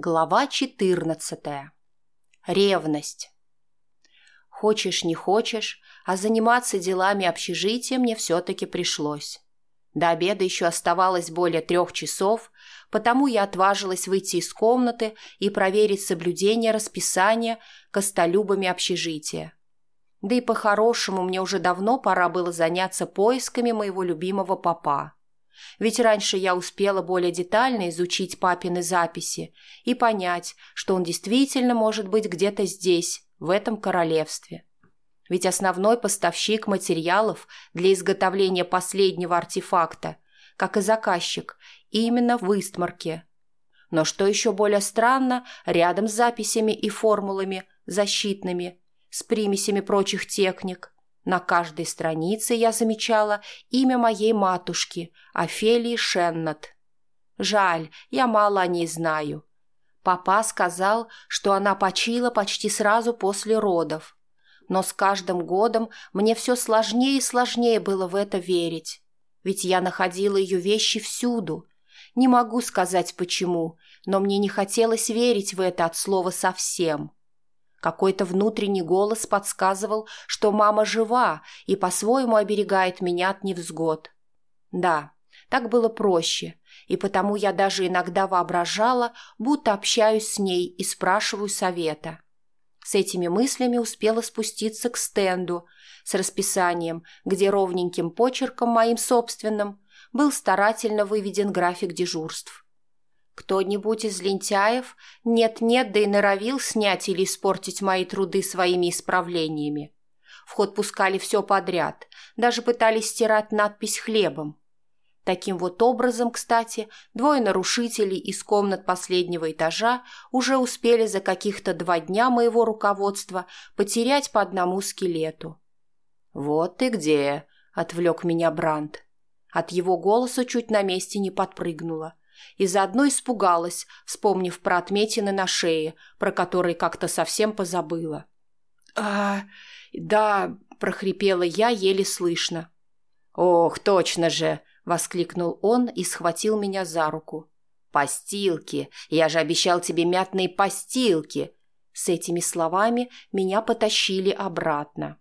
Глава 14. Ревность. Хочешь, не хочешь, а заниматься делами общежития мне все-таки пришлось. До обеда еще оставалось более трех часов, потому я отважилась выйти из комнаты и проверить соблюдение расписания костолюбами общежития. Да и по-хорошему мне уже давно пора было заняться поисками моего любимого папа. Ведь раньше я успела более детально изучить папины записи и понять, что он действительно может быть где-то здесь, в этом королевстве. Ведь основной поставщик материалов для изготовления последнего артефакта, как и заказчик, именно в Истмарке. Но что еще более странно, рядом с записями и формулами защитными, с примесями прочих техник – на каждой странице я замечала имя моей матушки, Офелии Шеннет. Жаль, я мало о ней знаю. Папа сказал, что она почила почти сразу после родов. Но с каждым годом мне все сложнее и сложнее было в это верить. Ведь я находила ее вещи всюду. Не могу сказать почему, но мне не хотелось верить в это от слова совсем. Какой-то внутренний голос подсказывал, что мама жива и по-своему оберегает меня от невзгод. Да, так было проще, и потому я даже иногда воображала, будто общаюсь с ней и спрашиваю совета. С этими мыслями успела спуститься к стенду с расписанием, где ровненьким почерком моим собственным был старательно выведен график дежурств. Кто-нибудь из лентяев нет-нет, да и норовил снять или испортить мои труды своими исправлениями. В ход пускали все подряд, даже пытались стирать надпись хлебом. Таким вот образом, кстати, двое нарушителей из комнат последнего этажа уже успели за каких-то два дня моего руководства потерять по одному скелету. «Вот ты где!» — отвлек меня Бранд. От его голоса чуть на месте не подпрыгнула и заодно испугалась, вспомнив про отметины на шее, про которые как-то совсем позабыла. «А, да», — прохрипела я еле слышно. «Ох, точно же!» — воскликнул он и схватил меня за руку. «Постилки! Я же обещал тебе мятные постилки!» С этими словами меня потащили обратно.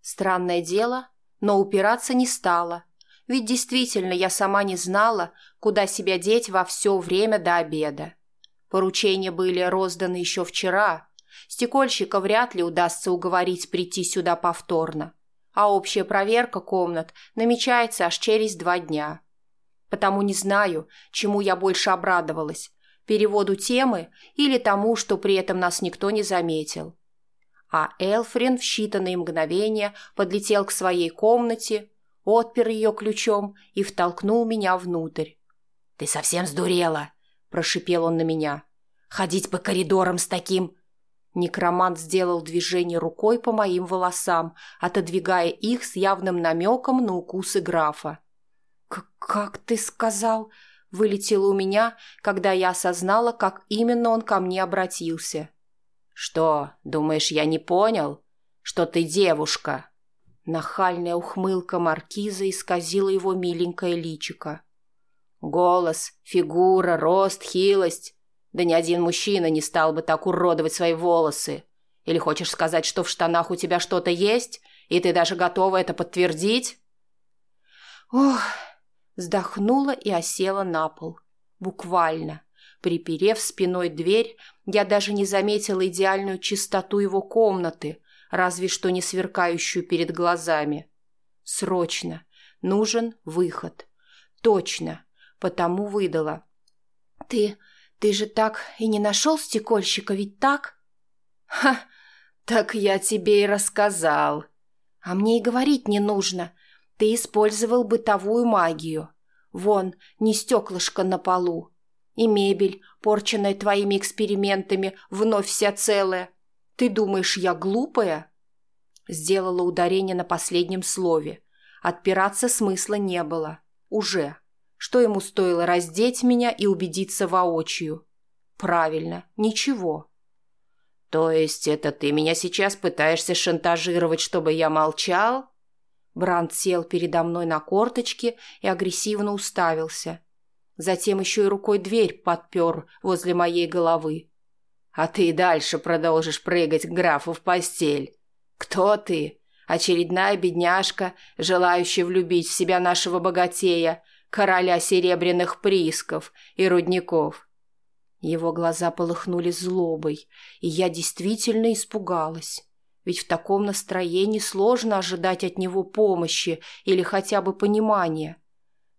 Странное дело, но упираться не стала — ведь действительно я сама не знала, куда себя деть во все время до обеда. Поручения были розданы еще вчера. Стекольщика вряд ли удастся уговорить прийти сюда повторно. А общая проверка комнат намечается аж через два дня. Потому не знаю, чему я больше обрадовалась – переводу темы или тому, что при этом нас никто не заметил. А Элфрин в считанные мгновения подлетел к своей комнате, отпер ее ключом и втолкнул меня внутрь. «Ты совсем сдурела!» – прошипел он на меня. «Ходить по коридорам с таким...» Некромант сделал движение рукой по моим волосам, отодвигая их с явным намеком на укусы графа. «Как ты сказал?» – вылетело у меня, когда я осознала, как именно он ко мне обратился. «Что, думаешь, я не понял? Что ты девушка?» Нахальная ухмылка маркиза исказила его миленькое личико. Голос, фигура, рост, хилость. Да ни один мужчина не стал бы так уродовать свои волосы. Или хочешь сказать, что в штанах у тебя что-то есть, и ты даже готова это подтвердить? Ох, вздохнула и осела на пол. Буквально. Приперев спиной дверь, я даже не заметила идеальную чистоту его комнаты, разве что не сверкающую перед глазами. Срочно. Нужен выход. Точно. Потому выдала. Ты... ты же так и не нашел стекольщика, ведь так? Ха! Так я тебе и рассказал. А мне и говорить не нужно. Ты использовал бытовую магию. Вон, не стеклышко на полу. И мебель, порченная твоими экспериментами, вновь вся целая. «Ты думаешь, я глупая?» Сделала ударение на последнем слове. Отпираться смысла не было. Уже. Что ему стоило раздеть меня и убедиться воочию? Правильно, ничего. То есть это ты меня сейчас пытаешься шантажировать, чтобы я молчал? Бранд сел передо мной на корточки и агрессивно уставился. Затем еще и рукой дверь подпер возле моей головы. «А ты дальше продолжишь прыгать к графу в постель. Кто ты? Очередная бедняжка, желающая влюбить в себя нашего богатея, короля серебряных приисков и рудников». Его глаза полыхнули злобой, и я действительно испугалась. Ведь в таком настроении сложно ожидать от него помощи или хотя бы понимания.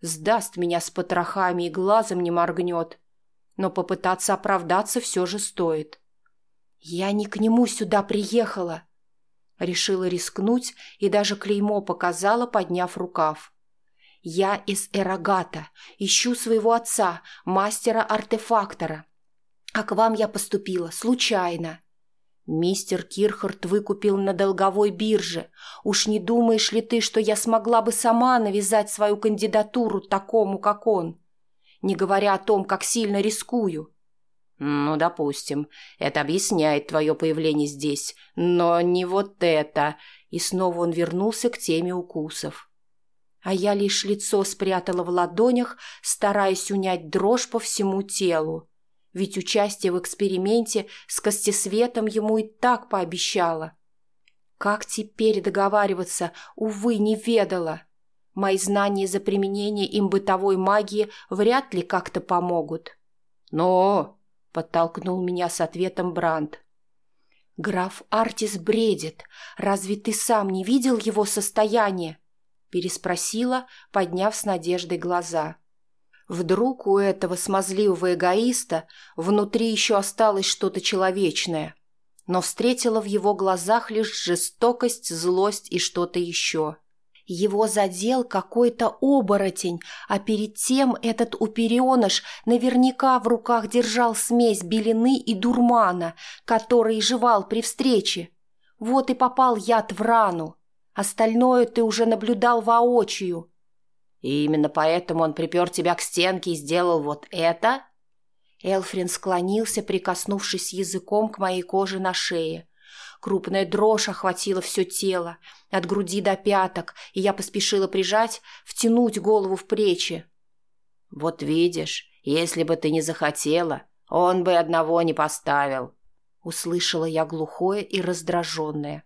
Сдаст меня с потрохами и глазом не моргнет. Но попытаться оправдаться все же стоит. Я не к нему сюда приехала. Решила рискнуть и даже клеймо показала, подняв рукав. Я из Эрагата, ищу своего отца, мастера-артефактора. А к вам я поступила случайно. Мистер Кирхард выкупил на долговой бирже. Уж не думаешь ли ты, что я смогла бы сама навязать свою кандидатуру такому, как он? Не говоря о том, как сильно рискую. Ну, допустим, это объясняет твое появление здесь, но не вот это. И снова он вернулся к теме укусов. А я лишь лицо спрятала в ладонях, стараясь унять дрожь по всему телу ведь участие в эксперименте с костесветом ему и так пообещала. Как теперь договариваться, увы, не ведала. Мои знания за применение им бытовой магии вряд ли как-то помогут. «Но!» — подтолкнул меня с ответом Бранд. «Граф Артис бредит. Разве ты сам не видел его состояние?» — переспросила, подняв с надеждой глаза. Вдруг у этого смазливого эгоиста внутри еще осталось что-то человечное, но встретила в его глазах лишь жестокость, злость и что-то еще. Его задел какой-то оборотень, а перед тем этот упереныш наверняка в руках держал смесь белины и дурмана, который жевал при встрече. Вот и попал яд в рану. Остальное ты уже наблюдал воочию. И именно поэтому он припер тебя к стенке и сделал вот это?» Элфрин склонился, прикоснувшись языком к моей коже на шее. Крупная дрожь охватила все тело, от груди до пяток, и я поспешила прижать, втянуть голову в плечи. «Вот видишь, если бы ты не захотела, он бы одного не поставил», — услышала я глухое и раздраженное.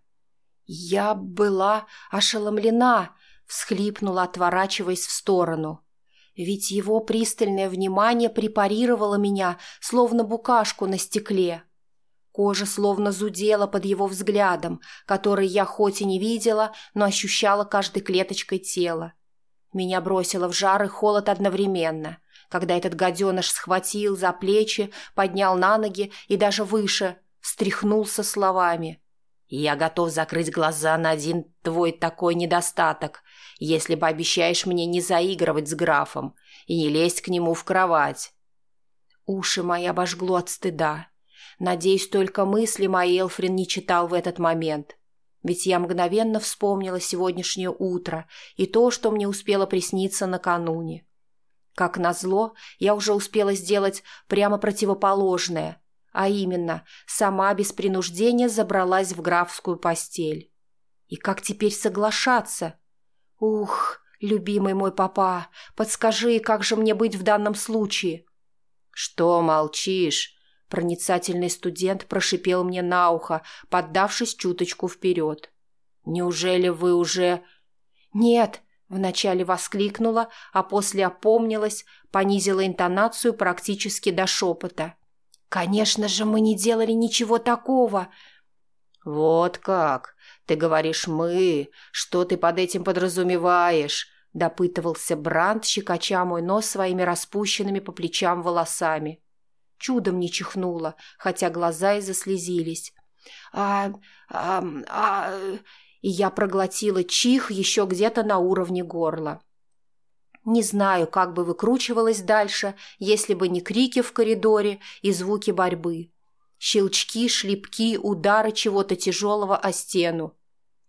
Я была ошеломлена, всхлипнула, отворачиваясь в сторону. Ведь его пристальное внимание препарировало меня, словно букашку на стекле. Кожа словно зудела под его взглядом, который я хоть и не видела, но ощущала каждой клеточкой тела. Меня бросило в жар и холод одновременно, когда этот гаденыш схватил за плечи, поднял на ноги и даже выше, встряхнулся словами. «Я готов закрыть глаза на один твой такой недостаток, если пообещаешь мне не заигрывать с графом и не лезть к нему в кровать. Уши мои обожгло от стыда. Надеюсь, только мысли мои Элфрин не читал в этот момент. Ведь я мгновенно вспомнила сегодняшнее утро и то, что мне успело присниться накануне. Как назло, я уже успела сделать прямо противоположное, а именно, сама без принуждения забралась в графскую постель. И как теперь соглашаться? «Ух, любимый мой папа, подскажи, как же мне быть в данном случае?» «Что молчишь?» Проницательный студент прошипел мне на ухо, поддавшись чуточку вперед. «Неужели вы уже...» «Нет!» — вначале воскликнула, а после опомнилась, понизила интонацию практически до шепота. «Конечно же, мы не делали ничего такого!» «Вот как! «Ты говоришь «мы». Что ты под этим подразумеваешь?» – допытывался Бранд, щекоча мой нос своими распущенными по плечам волосами. Чудом не чихнула, хотя глаза и заслезились. «А... а... а...» И я проглотила чих еще где-то на уровне горла. Не знаю, как бы выкручивалась дальше, если бы не крики в коридоре и звуки борьбы. Щелчки, шлепки, удары чего-то тяжелого о стену.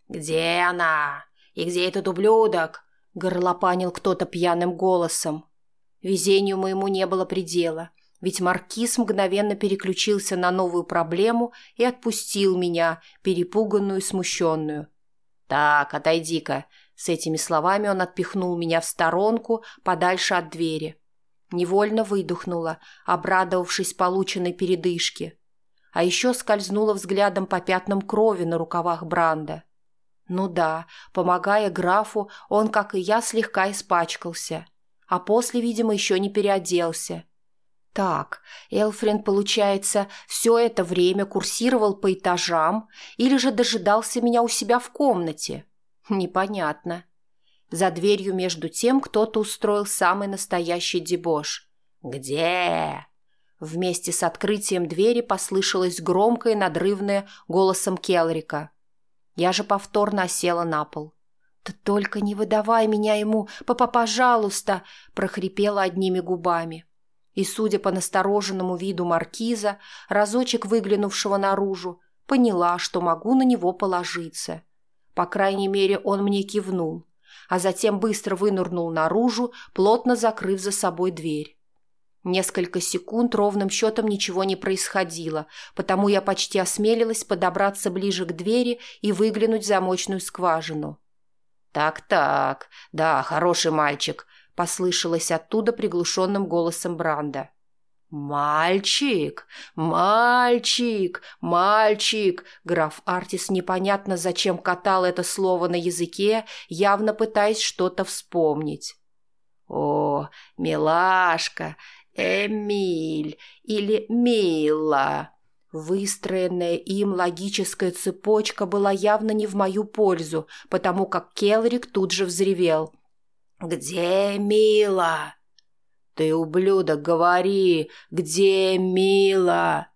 «Где она? И где этот ублюдок?» — горлопанил кто-то пьяным голосом. Везению моему не было предела, ведь маркиз мгновенно переключился на новую проблему и отпустил меня, перепуганную и смущенную. «Так, отойди-ка!» С этими словами он отпихнул меня в сторонку, подальше от двери. Невольно выдохнула, обрадовавшись полученной передышке. А еще скользнула взглядом по пятнам крови на рукавах Бранда. Ну да, помогая графу, он, как и я, слегка испачкался. А после, видимо, еще не переоделся. Так, Элфрин, получается, все это время курсировал по этажам или же дожидался меня у себя в комнате? Непонятно. За дверью между тем кто-то устроил самый настоящий дебош. «Где?» Вместе с открытием двери послышалось громкое надрывное голосом Келрика. Я же повторно осела на пол. «Да только не выдавай меня ему, папа, пожалуйста!» прохрипела одними губами. И, судя по настороженному виду маркиза, разочек выглянувшего наружу, поняла, что могу на него положиться. По крайней мере, он мне кивнул, а затем быстро вынырнул наружу, плотно закрыв за собой дверь. Несколько секунд ровным счетом ничего не происходило, потому я почти осмелилась подобраться ближе к двери и выглянуть в замочную скважину. «Так-так, да, хороший мальчик», — послышалось оттуда приглушенным голосом Бранда. «Мальчик! Мальчик! Мальчик!» Граф Артис непонятно зачем катал это слово на языке, явно пытаясь что-то вспомнить. «О, милашка! Эмиль или Мила. Выстроенная им логическая цепочка была явно не в мою пользу, потому как Келрик тут же взревел. «Где Мила?» «Ты, ублюдок, говори, где Мила?»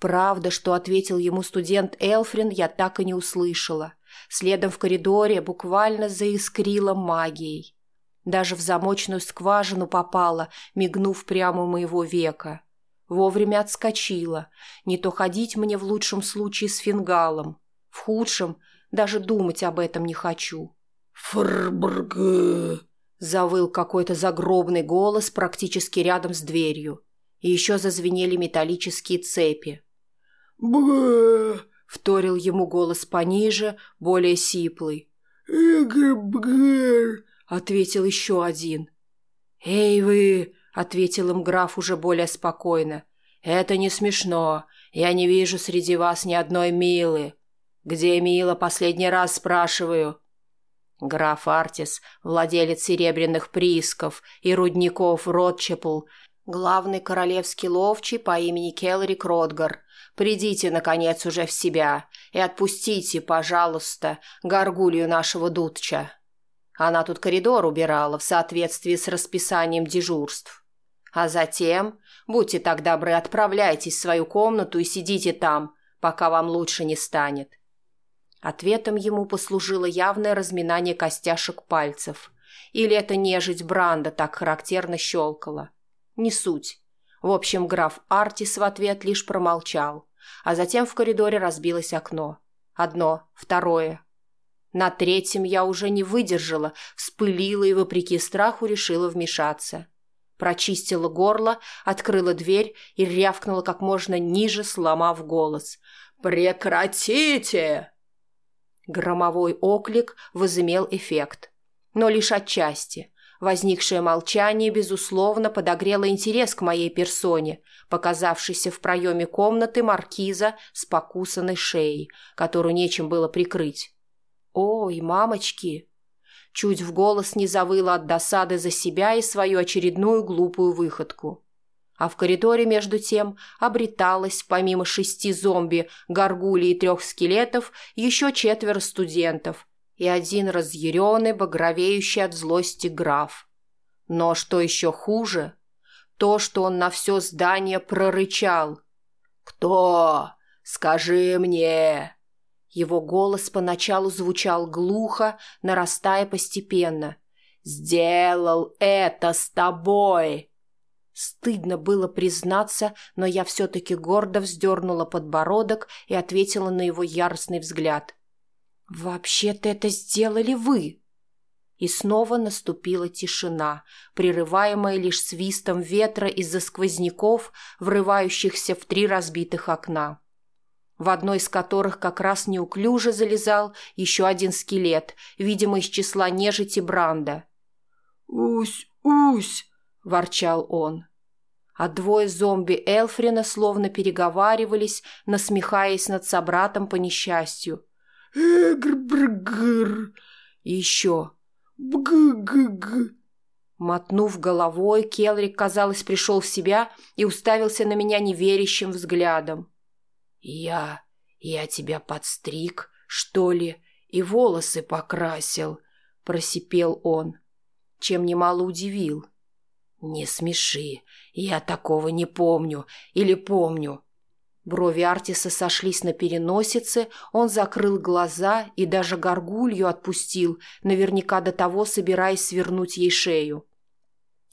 Правда, что ответил ему студент Элфрин, я так и не услышала. Следом в коридоре буквально заискрила магией. Даже в замочную скважину попала, мигнув прямо у моего века. Вовремя отскочила. Не то ходить мне в лучшем случае с фингалом. В худшем даже думать об этом не хочу. «Фрбрг!» — завыл какой-то загробный голос практически рядом с дверью. И еще зазвенели металлические цепи. «Бг!» — вторил ему голос пониже, более сиплый. «Эгр-бгр!» ответил еще один. «Эй вы!» — ответил им граф уже более спокойно. «Это не смешно. Я не вижу среди вас ни одной Милы. Где Мила, последний раз спрашиваю?» Граф Артис, владелец серебряных приисков и рудников Ротчепл, главный королевский ловчий по имени Келрик Ротгар, придите, наконец, уже в себя и отпустите, пожалуйста, горгулью нашего Дудча. Она тут коридор убирала в соответствии с расписанием дежурств. А затем, будьте так добры, отправляйтесь в свою комнату и сидите там, пока вам лучше не станет. Ответом ему послужило явное разминание костяшек пальцев. Или это нежить Бранда так характерно щелкала. Не суть. В общем, граф Артис в ответ лишь промолчал, а затем в коридоре разбилось окно. Одно, второе, на третьем я уже не выдержала, вспылила и, вопреки страху, решила вмешаться. Прочистила горло, открыла дверь и рявкнула как можно ниже, сломав голос. «Прекратите!» Громовой оклик возымел эффект. Но лишь отчасти. Возникшее молчание, безусловно, подогрело интерес к моей персоне, показавшейся в проеме комнаты маркиза с покусанной шеей, которую нечем было прикрыть. «Ой, мамочки!» Чуть в голос не завыла от досады за себя и свою очередную глупую выходку. А в коридоре, между тем, обреталось, помимо шести зомби, горгулей и трех скелетов, еще четверо студентов и один разъяренный, багровеющий от злости граф. Но что еще хуже, то, что он на все здание прорычал. «Кто? Скажи мне!» Его голос поначалу звучал глухо, нарастая постепенно. «Сделал это с тобой!» Стыдно было признаться, но я все-таки гордо вздернула подбородок и ответила на его яростный взгляд. «Вообще-то это сделали вы!» И снова наступила тишина, прерываемая лишь свистом ветра из-за сквозняков, врывающихся в три разбитых окна в одной из которых как раз неуклюже залезал еще один скелет, видимо, из числа нежити Бранда. «Усь, усь!» – ворчал он. А двое зомби Элфрина словно переговаривались, насмехаясь над собратом по несчастью. «Эгр-бр-гр!» И еще «Бг-г-г!» Мотнув головой, Келрик, казалось, пришел в себя и уставился на меня неверящим взглядом. «Я... я тебя подстриг, что ли, и волосы покрасил», — просипел он, чем немало удивил. «Не смеши, я такого не помню или помню». Брови Артиса сошлись на переносице, он закрыл глаза и даже горгулью отпустил, наверняка до того собираясь свернуть ей шею.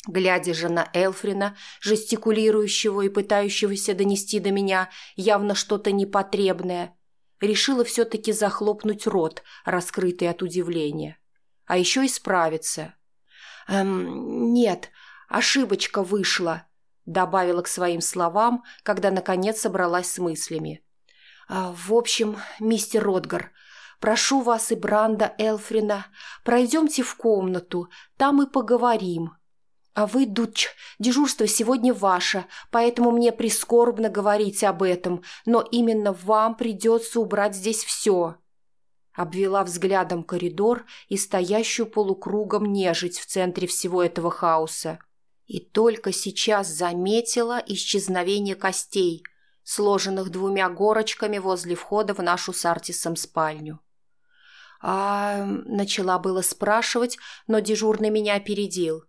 Глядя же на Элфрина, жестикулирующего и пытающегося донести до меня явно что-то непотребное, решила все-таки захлопнуть рот, раскрытый от удивления. А еще исправиться. «Эм, нет, ошибочка вышла», — добавила к своим словам, когда наконец собралась с мыслями. «А, «В общем, мистер Ротгар, прошу вас и Бранда Элфрина, пройдемте в комнату, там и поговорим». «А вы, Дудч, дежурство сегодня ваше, поэтому мне прискорбно говорить об этом, но именно вам придется убрать здесь все». Обвела взглядом коридор и стоящую полукругом нежить в центре всего этого хаоса. И только сейчас заметила исчезновение костей, сложенных двумя горочками возле входа в нашу с Артисом спальню. А начала было спрашивать, но дежурный меня опередил.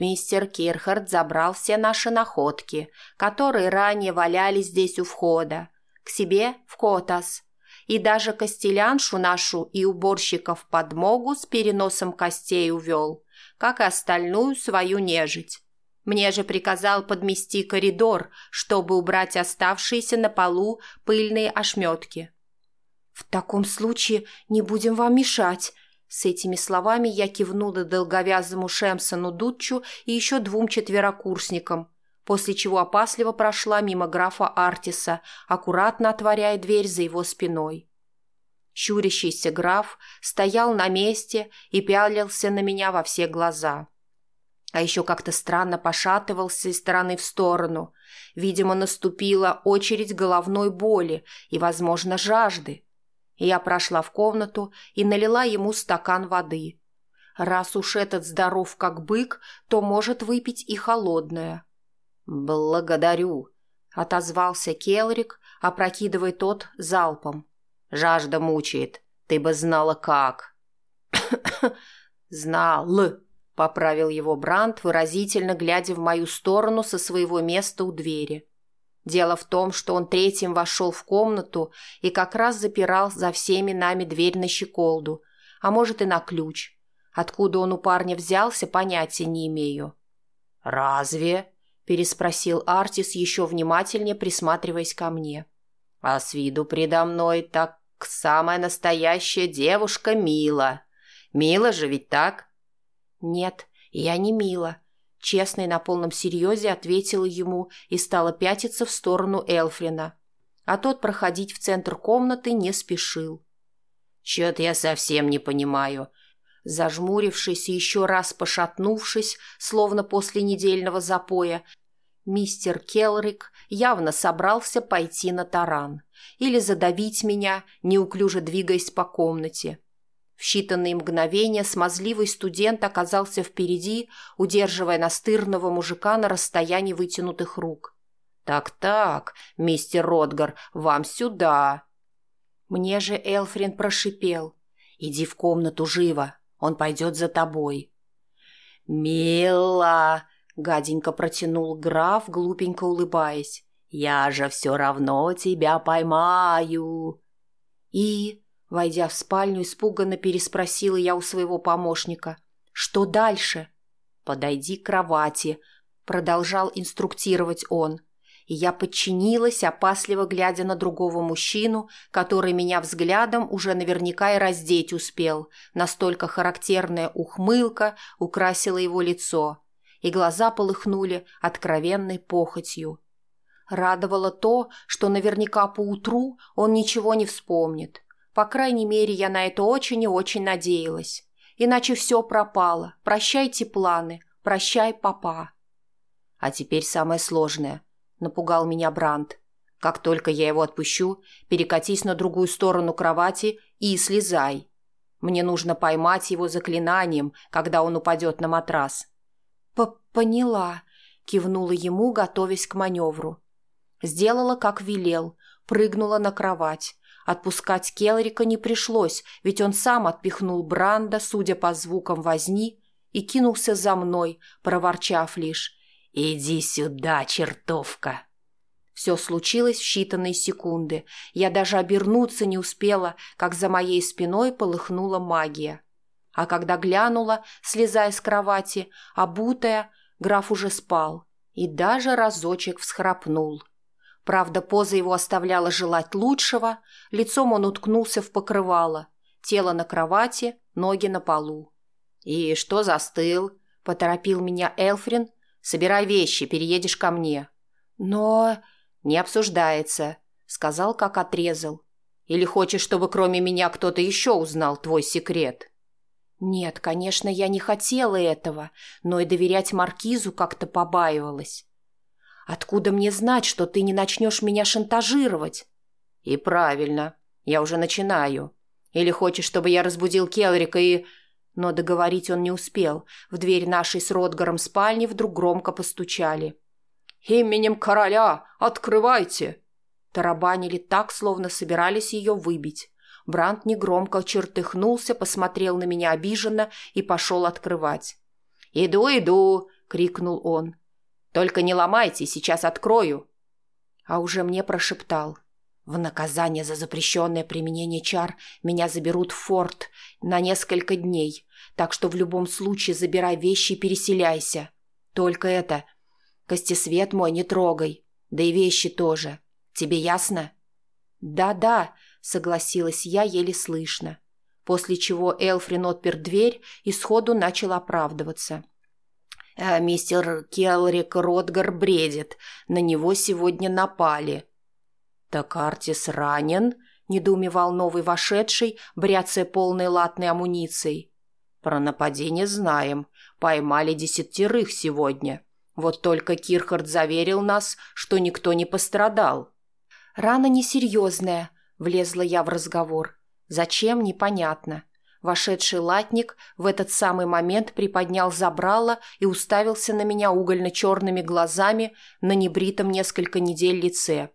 Мистер Кирхард забрал все наши находки, которые ранее валялись здесь у входа, к себе в Котас, и даже костеляншу нашу и уборщиков подмогу с переносом костей увел, как и остальную свою нежить. Мне же приказал подмести коридор, чтобы убрать оставшиеся на полу пыльные ошметки. «В таком случае не будем вам мешать», с этими словами я кивнула долговязому Шемсону Дудчу и еще двум четверокурсникам, после чего опасливо прошла мимо графа Артиса, аккуратно отворяя дверь за его спиной. Щурящийся граф стоял на месте и пялился на меня во все глаза. А еще как-то странно пошатывался из стороны в сторону. Видимо, наступила очередь головной боли и, возможно, жажды. Я прошла в комнату и налила ему стакан воды. Раз уж этот здоров как бык, то может выпить и холодное. «Благодарю», — отозвался Келрик, опрокидывая тот залпом. «Жажда мучает. Ты бы знала, как». «Знал», — поправил его Бранд, выразительно глядя в мою сторону со своего места у двери. Дело в том, что он третьим вошел в комнату и как раз запирал за всеми нами дверь на щеколду, а может и на ключ. Откуда он у парня взялся, понятия не имею. «Разве?» – переспросил Артис, еще внимательнее присматриваясь ко мне. «А с виду предо мной так самая настоящая девушка Мила. Мила же ведь так?» «Нет, я не Мила», Честно и на полном серьезе ответила ему и стала пятиться в сторону Элфрина. А тот проходить в центр комнаты не спешил. «Чё-то я совсем не понимаю», Зажмурившись и еще раз пошатнувшись, словно после недельного запоя, мистер Келрик явно собрался пойти на таран или задавить меня, неуклюже двигаясь по комнате. В считанные мгновения смазливый студент оказался впереди, удерживая настырного мужика на расстоянии вытянутых рук. «Так-так, мистер Ротгар, вам сюда!» Мне же Элфрин прошипел. «Иди в комнату живо, он пойдет за тобой». «Мила!» — гаденько протянул граф, глупенько улыбаясь. «Я же все равно тебя поймаю!» «И...» Войдя в спальню, испуганно переспросила я у своего помощника. «Что дальше?» «Подойди к кровати», — продолжал инструктировать он. И я подчинилась, опасливо глядя на другого мужчину, который меня взглядом уже наверняка и раздеть успел. Настолько характерная ухмылка украсила его лицо, и глаза полыхнули откровенной похотью. Радовало то, что наверняка поутру он ничего не вспомнит. По крайней мере, я на это очень и очень надеялась. Иначе все пропало. Прощайте планы. Прощай, папа. А теперь самое сложное. Напугал меня Бранд. Как только я его отпущу, перекатись на другую сторону кровати и слезай. Мне нужно поймать его заклинанием, когда он упадет на матрас. П «Поняла», — кивнула ему, готовясь к маневру. Сделала, как велел, прыгнула на кровать. Отпускать Келрика не пришлось, ведь он сам отпихнул Бранда, судя по звукам возни, и кинулся за мной, проворчав лишь «Иди сюда, чертовка!» Все случилось в считанные секунды. Я даже обернуться не успела, как за моей спиной полыхнула магия. А когда глянула, слезая с кровати, обутая, граф уже спал и даже разочек всхрапнул. Правда, поза его оставляла желать лучшего, лицом он уткнулся в покрывало, тело на кровати, ноги на полу. «И что застыл?» — поторопил меня Элфрин. «Собирай вещи, переедешь ко мне». «Но...» «Не обсуждается», — сказал, как отрезал. «Или хочешь, чтобы кроме меня кто-то еще узнал твой секрет?» Нет, конечно, я не хотела этого, но и доверять Маркизу как-то побаивалась. Откуда мне знать, что ты не начнешь меня шантажировать? И правильно, я уже начинаю. Или хочешь, чтобы я разбудил Келрика и... Но договорить он не успел. В дверь нашей с Ротгаром спальни вдруг громко постучали. «Именем короля! Открывайте!» Тарабанили так, словно собирались ее выбить. Брант негромко чертыхнулся, посмотрел на меня обиженно и пошел открывать. «Иду, иду!» — крикнул он. «Только не ломайте, сейчас открою!» А уже мне прошептал. «В наказание за запрещенное применение чар меня заберут в форт на несколько дней, так что в любом случае забирай вещи и переселяйся. Только это, костесвет мой не трогай, да и вещи тоже. Тебе ясно?» «Да-да», согласилась я еле слышно, после чего Элфрин отпер дверь и сходу начал оправдываться. «Э, «Мистер Келрик Ротгар бредит. На него сегодня напали». «Так Артис ранен?» – недоумевал новый вошедший, бряцая полной латной амуницией. «Про нападение знаем. Поймали десятерых сегодня. Вот только Кирхард заверил нас, что никто не пострадал». «Рана несерьезная», Влезла я в разговор. Зачем, непонятно. Вошедший латник в этот самый момент приподнял забрало и уставился на меня угольно-черными глазами на небритом несколько недель лице.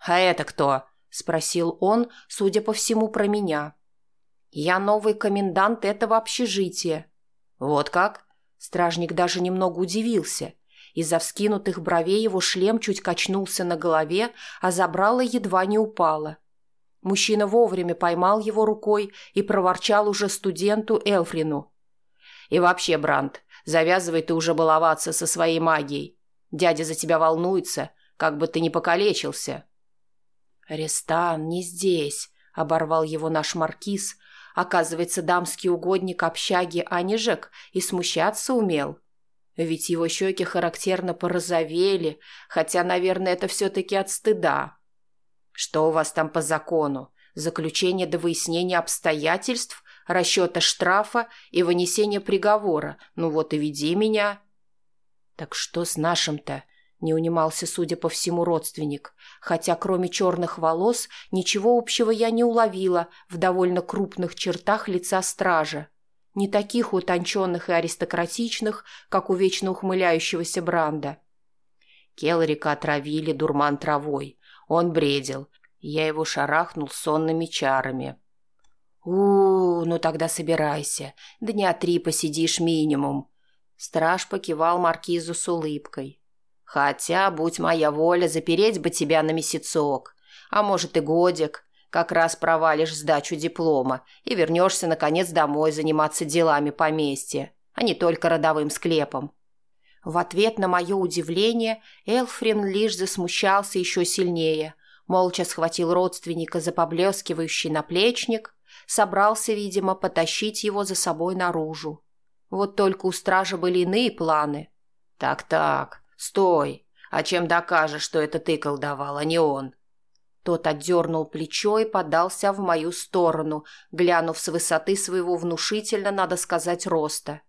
«А это кто?» – спросил он, судя по всему, про меня. «Я новый комендант этого общежития». «Вот как?» Стражник даже немного удивился. Из-за вскинутых бровей его шлем чуть качнулся на голове, а забрало едва не упало. Мужчина вовремя поймал его рукой и проворчал уже студенту Элфрину. «И вообще, Бранд, завязывай ты уже баловаться со своей магией. Дядя за тебя волнуется, как бы ты не покалечился». «Рестан, не здесь», — оборвал его наш маркиз. Оказывается, дамский угодник общаги Анижек и смущаться умел. Ведь его щеки характерно порозовели, хотя, наверное, это все-таки от стыда. Что у вас там по закону? Заключение до выяснения обстоятельств, расчета штрафа и вынесения приговора. Ну вот и веди меня. Так что с нашим-то? Не унимался, судя по всему, родственник. Хотя кроме черных волос ничего общего я не уловила в довольно крупных чертах лица стража. Не таких утонченных и аристократичных, как у вечно ухмыляющегося Бранда. Келрика отравили дурман травой. Он бредил. Я его шарахнул сонными чарами. у, ну тогда собирайся. Дня три посидишь минимум. Страж покивал маркизу с улыбкой. Хотя, будь моя воля, запереть бы тебя на месяцок. А может и годик. Как раз провалишь сдачу диплома и вернешься, наконец, домой заниматься делами поместья, а не только родовым склепом. В ответ на мое удивление Элфрин лишь засмущался еще сильнее, молча схватил родственника за поблескивающий наплечник, собрался, видимо, потащить его за собой наружу. Вот только у стража были иные планы. «Так-так, стой! А чем докажешь, что это ты колдовал, а не он?» Тот отдернул плечо и подался в мою сторону, глянув с высоты своего внушительно, надо сказать, роста.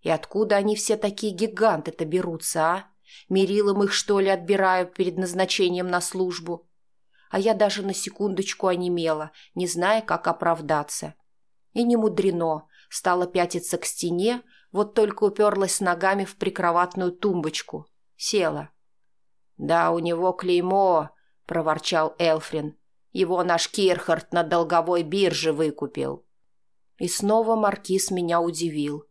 И откуда они все такие гиганты-то берутся, а? Мерилом их, что ли, отбираю перед назначением на службу. А я даже на секундочку онемела, не зная, как оправдаться. И не мудрено, стала пятиться к стене, вот только уперлась ногами в прикроватную тумбочку. Села. «Да, у него клеймо», — проворчал Элфрин. «Его наш Кирхард на долговой бирже выкупил». И снова Маркиз меня удивил.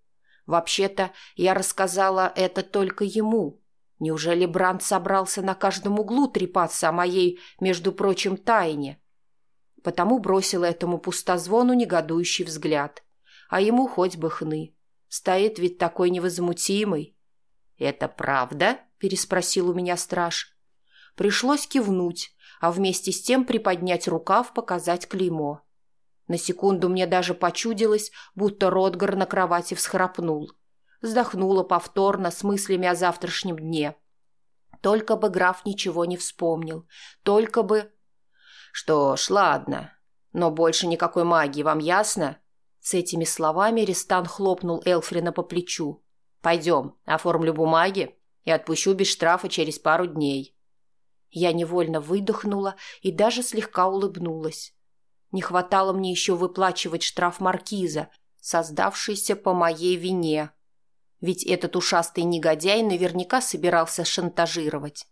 Вообще-то я рассказала это только ему. Неужели Бранд собрался на каждом углу трепаться о моей, между прочим, тайне? Потому бросила этому пустозвону негодующий взгляд. А ему хоть бы хны. Стоит ведь такой невозмутимый. «Это правда?» – переспросил у меня страж. Пришлось кивнуть, а вместе с тем приподнять рукав, показать клеймо. На секунду мне даже почудилось, будто Ротгар на кровати всхрапнул. Вздохнула повторно с мыслями о завтрашнем дне. Только бы граф ничего не вспомнил. Только бы... Что ж, ладно. Но больше никакой магии, вам ясно? С этими словами Ристан хлопнул Элфрина по плечу. «Пойдем, оформлю бумаги и отпущу без штрафа через пару дней». Я невольно выдохнула и даже слегка улыбнулась. Не хватало мне еще выплачивать штраф маркиза, создавшийся по моей вине. Ведь этот ушастый негодяй наверняка собирался шантажировать.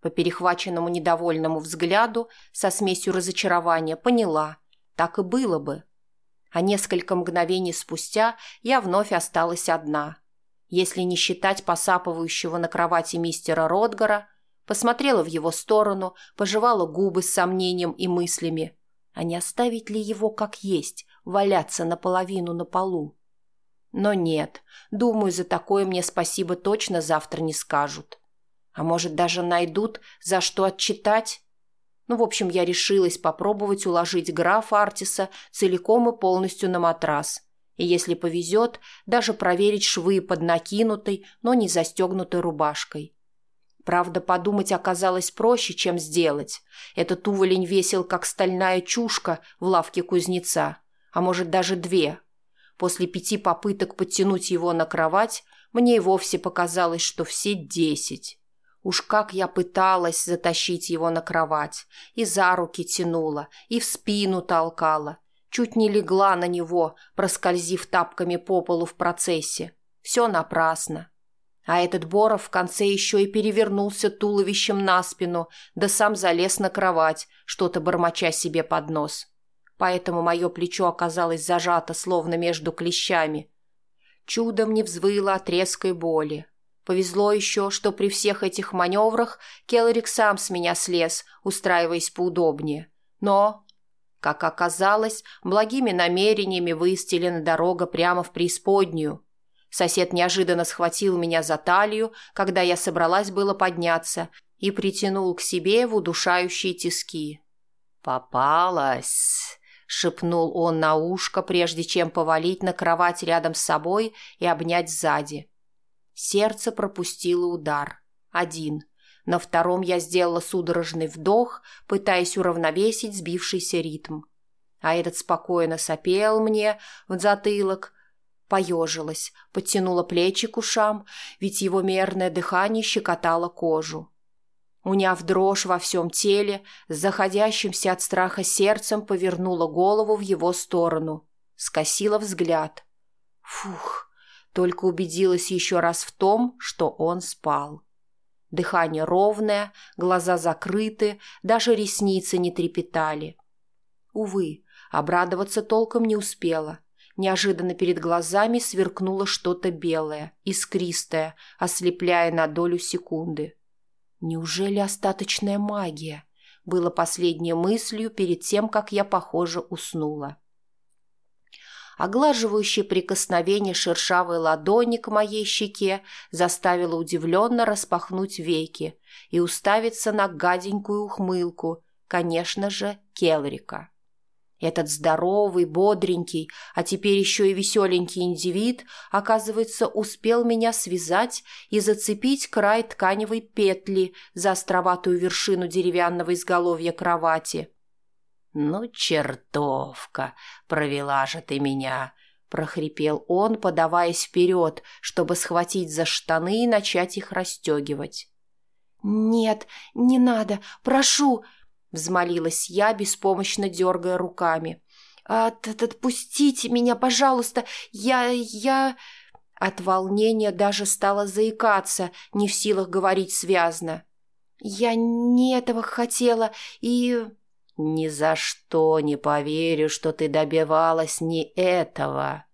По перехваченному недовольному взгляду со смесью разочарования поняла, так и было бы. А несколько мгновений спустя я вновь осталась одна. Если не считать посапывающего на кровати мистера Ротгара, посмотрела в его сторону, пожевала губы с сомнением и мыслями – а не оставить ли его как есть, валяться наполовину на полу? Но нет, думаю, за такое мне спасибо точно завтра не скажут. А может, даже найдут, за что отчитать? Ну, в общем, я решилась попробовать уложить графа Артиса целиком и полностью на матрас. И если повезет, даже проверить швы под накинутой, но не застегнутой рубашкой. Правда, подумать оказалось проще, чем сделать. Этот уволень весил, как стальная чушка в лавке кузнеца, а может даже две. После пяти попыток подтянуть его на кровать, мне и вовсе показалось, что все десять. Уж как я пыталась затащить его на кровать, и за руки тянула, и в спину толкала, чуть не легла на него, проскользив тапками по полу в процессе. Все напрасно. А этот Боров в конце еще и перевернулся туловищем на спину, да сам залез на кровать, что-то бормоча себе под нос. Поэтому мое плечо оказалось зажато, словно между клещами. Чудом не взвыло от резкой боли. Повезло еще, что при всех этих маневрах Келлерик сам с меня слез, устраиваясь поудобнее. Но, как оказалось, благими намерениями выстелена дорога прямо в преисподнюю, Сосед неожиданно схватил меня за талию, когда я собралась было подняться, и притянул к себе в удушающие тиски. «Попалась!» — шепнул он на ушко, прежде чем повалить на кровать рядом с собой и обнять сзади. Сердце пропустило удар. Один. На втором я сделала судорожный вдох, пытаясь уравновесить сбившийся ритм. А этот спокойно сопел мне в затылок, Поежилась, подтянула плечи к ушам, ведь его мерное дыхание щекотало кожу. Уняв дрожь во всем теле, с заходящимся от страха сердцем повернула голову в его сторону, скосила взгляд. Фух, только убедилась еще раз в том, что он спал. Дыхание ровное, глаза закрыты, даже ресницы не трепетали. Увы, обрадоваться толком не успела. Неожиданно перед глазами сверкнуло что-то белое, искристое, ослепляя на долю секунды. «Неужели остаточная магия?» было последней мыслью перед тем, как я, похоже, уснула. Оглаживающее прикосновение шершавой ладони к моей щеке заставило удивленно распахнуть веки и уставиться на гаденькую ухмылку, конечно же, Келрика. Этот здоровый, бодренький, а теперь еще и веселенький индивид, оказывается, успел меня связать и зацепить край тканевой петли за островатую вершину деревянного изголовья кровати. «Ну, чертовка, провела же ты меня!» — прохрипел он, подаваясь вперед, чтобы схватить за штаны и начать их расстегивать. «Нет, не надо, прошу!» — взмолилась я, беспомощно дергая руками. От «Отпустите меня, пожалуйста! Я... я...» От волнения даже стала заикаться, не в силах говорить связно. «Я не этого хотела и...» «Ни за что не поверю, что ты добивалась не этого!»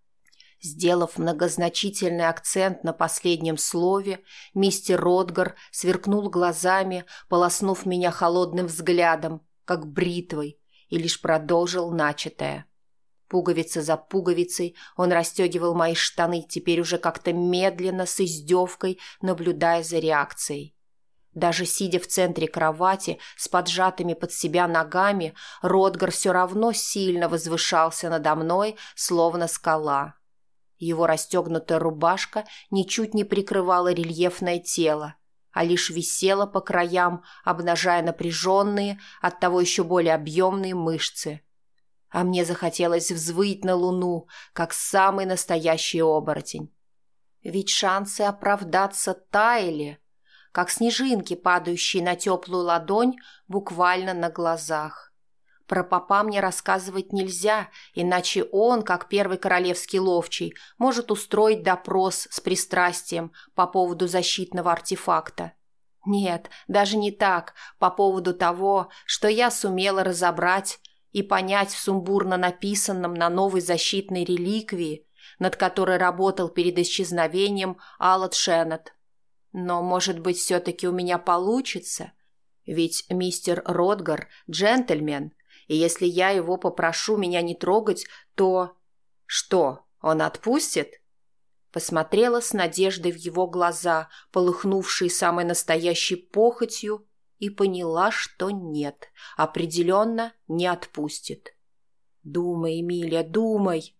Сделав многозначительный акцент на последнем слове, мистер Ротгар сверкнул глазами, полоснув меня холодным взглядом, как бритвой, и лишь продолжил начатое. Пуговица за пуговицей он расстегивал мои штаны теперь уже как-то медленно, с издевкой, наблюдая за реакцией. Даже сидя в центре кровати с поджатыми под себя ногами, Ротгар все равно сильно возвышался надо мной, словно скала. Его расстегнутая рубашка ничуть не прикрывала рельефное тело, а лишь висела по краям, обнажая напряженные, оттого еще более объемные мышцы. А мне захотелось взвыть на луну, как самый настоящий оборотень. Ведь шансы оправдаться таяли, как снежинки, падающие на теплую ладонь буквально на глазах. Про папа мне рассказывать нельзя, иначе он, как первый королевский ловчий, может устроить допрос с пристрастием по поводу защитного артефакта. Нет, даже не так, по поводу того, что я сумела разобрать и понять в сумбурно написанном на новой защитной реликвии, над которой работал перед исчезновением Аллат Шеннет. Но, может быть, все-таки у меня получится? Ведь мистер Ротгар – джентльмен – и если я его попрошу меня не трогать, то... Что, он отпустит? Посмотрела с надеждой в его глаза, полыхнувшие самой настоящей похотью, и поняла, что нет, определенно не отпустит. «Думай, Эмилия, думай!»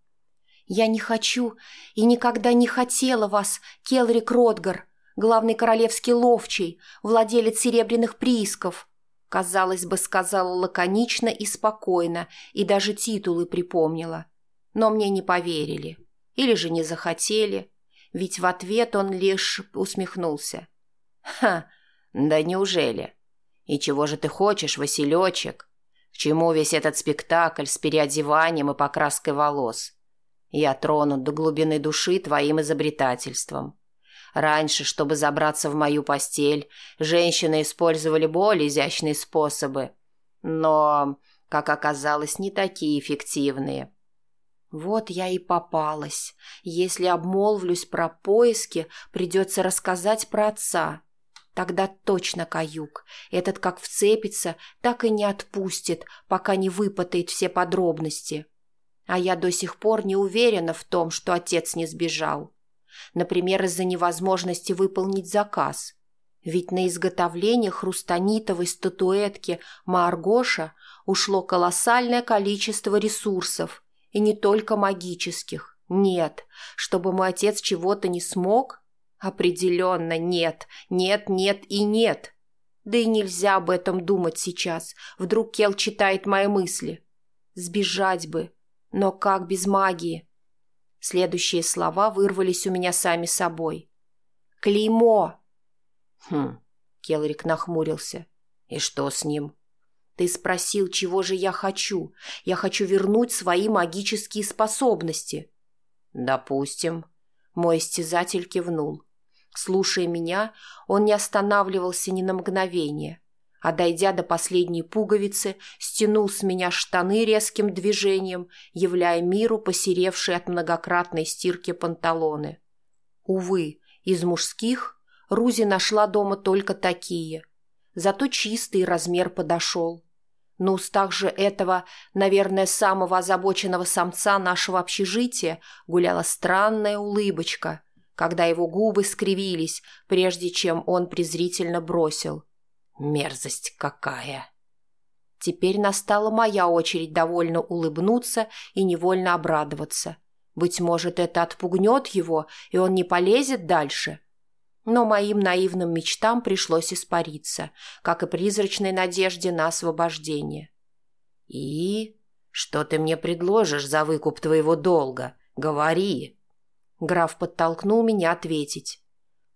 «Я не хочу и никогда не хотела вас, Келрик Ротгар, главный королевский ловчий, владелец серебряных приисков», Казалось бы, сказала лаконично и спокойно, и даже титулы припомнила. Но мне не поверили. Или же не захотели. Ведь в ответ он лишь усмехнулся. «Ха, да неужели? И чего же ты хочешь, Василечек? К чему весь этот спектакль с переодеванием и покраской волос? Я тронут до глубины души твоим изобретательством. Раньше, чтобы забраться в мою постель, женщины использовали более изящные способы, но, как оказалось, не такие эффективные. Вот я и попалась. Если обмолвлюсь про поиски, придется рассказать про отца. Тогда точно каюк. Этот как вцепится, так и не отпустит, пока не выпытает все подробности. А я до сих пор не уверена в том, что отец не сбежал. Например, из-за невозможности выполнить заказ. Ведь на изготовление хрустонитовой статуэтки Маргоша ушло колоссальное количество ресурсов, и не только магических. Нет, чтобы мой отец чего-то не смог? Определенно нет, нет, нет и нет. Да и нельзя об этом думать сейчас. Вдруг Кел читает мои мысли. Сбежать бы. Но как без магии? Следующие слова вырвались у меня сами собой. «Клеймо!» «Хм...» — Келрик нахмурился. «И что с ним?» «Ты спросил, чего же я хочу. Я хочу вернуть свои магические способности». «Допустим». Мой истязатель кивнул. Слушая меня, он не останавливался ни на мгновение а, дойдя до последней пуговицы, стянул с меня штаны резким движением, являя миру посеревшие от многократной стирки панталоны. Увы, из мужских Рузи нашла дома только такие. Зато чистый размер подошел. На устах же этого, наверное, самого озабоченного самца нашего общежития гуляла странная улыбочка, когда его губы скривились, прежде чем он презрительно бросил – Мерзость какая! Теперь настала моя очередь довольно улыбнуться и невольно обрадоваться. Быть может, это отпугнет его, и он не полезет дальше. Но моим наивным мечтам пришлось испариться, как и призрачной надежде на освобождение. «И? Что ты мне предложишь за выкуп твоего долга, Говори!» Граф подтолкнул меня ответить.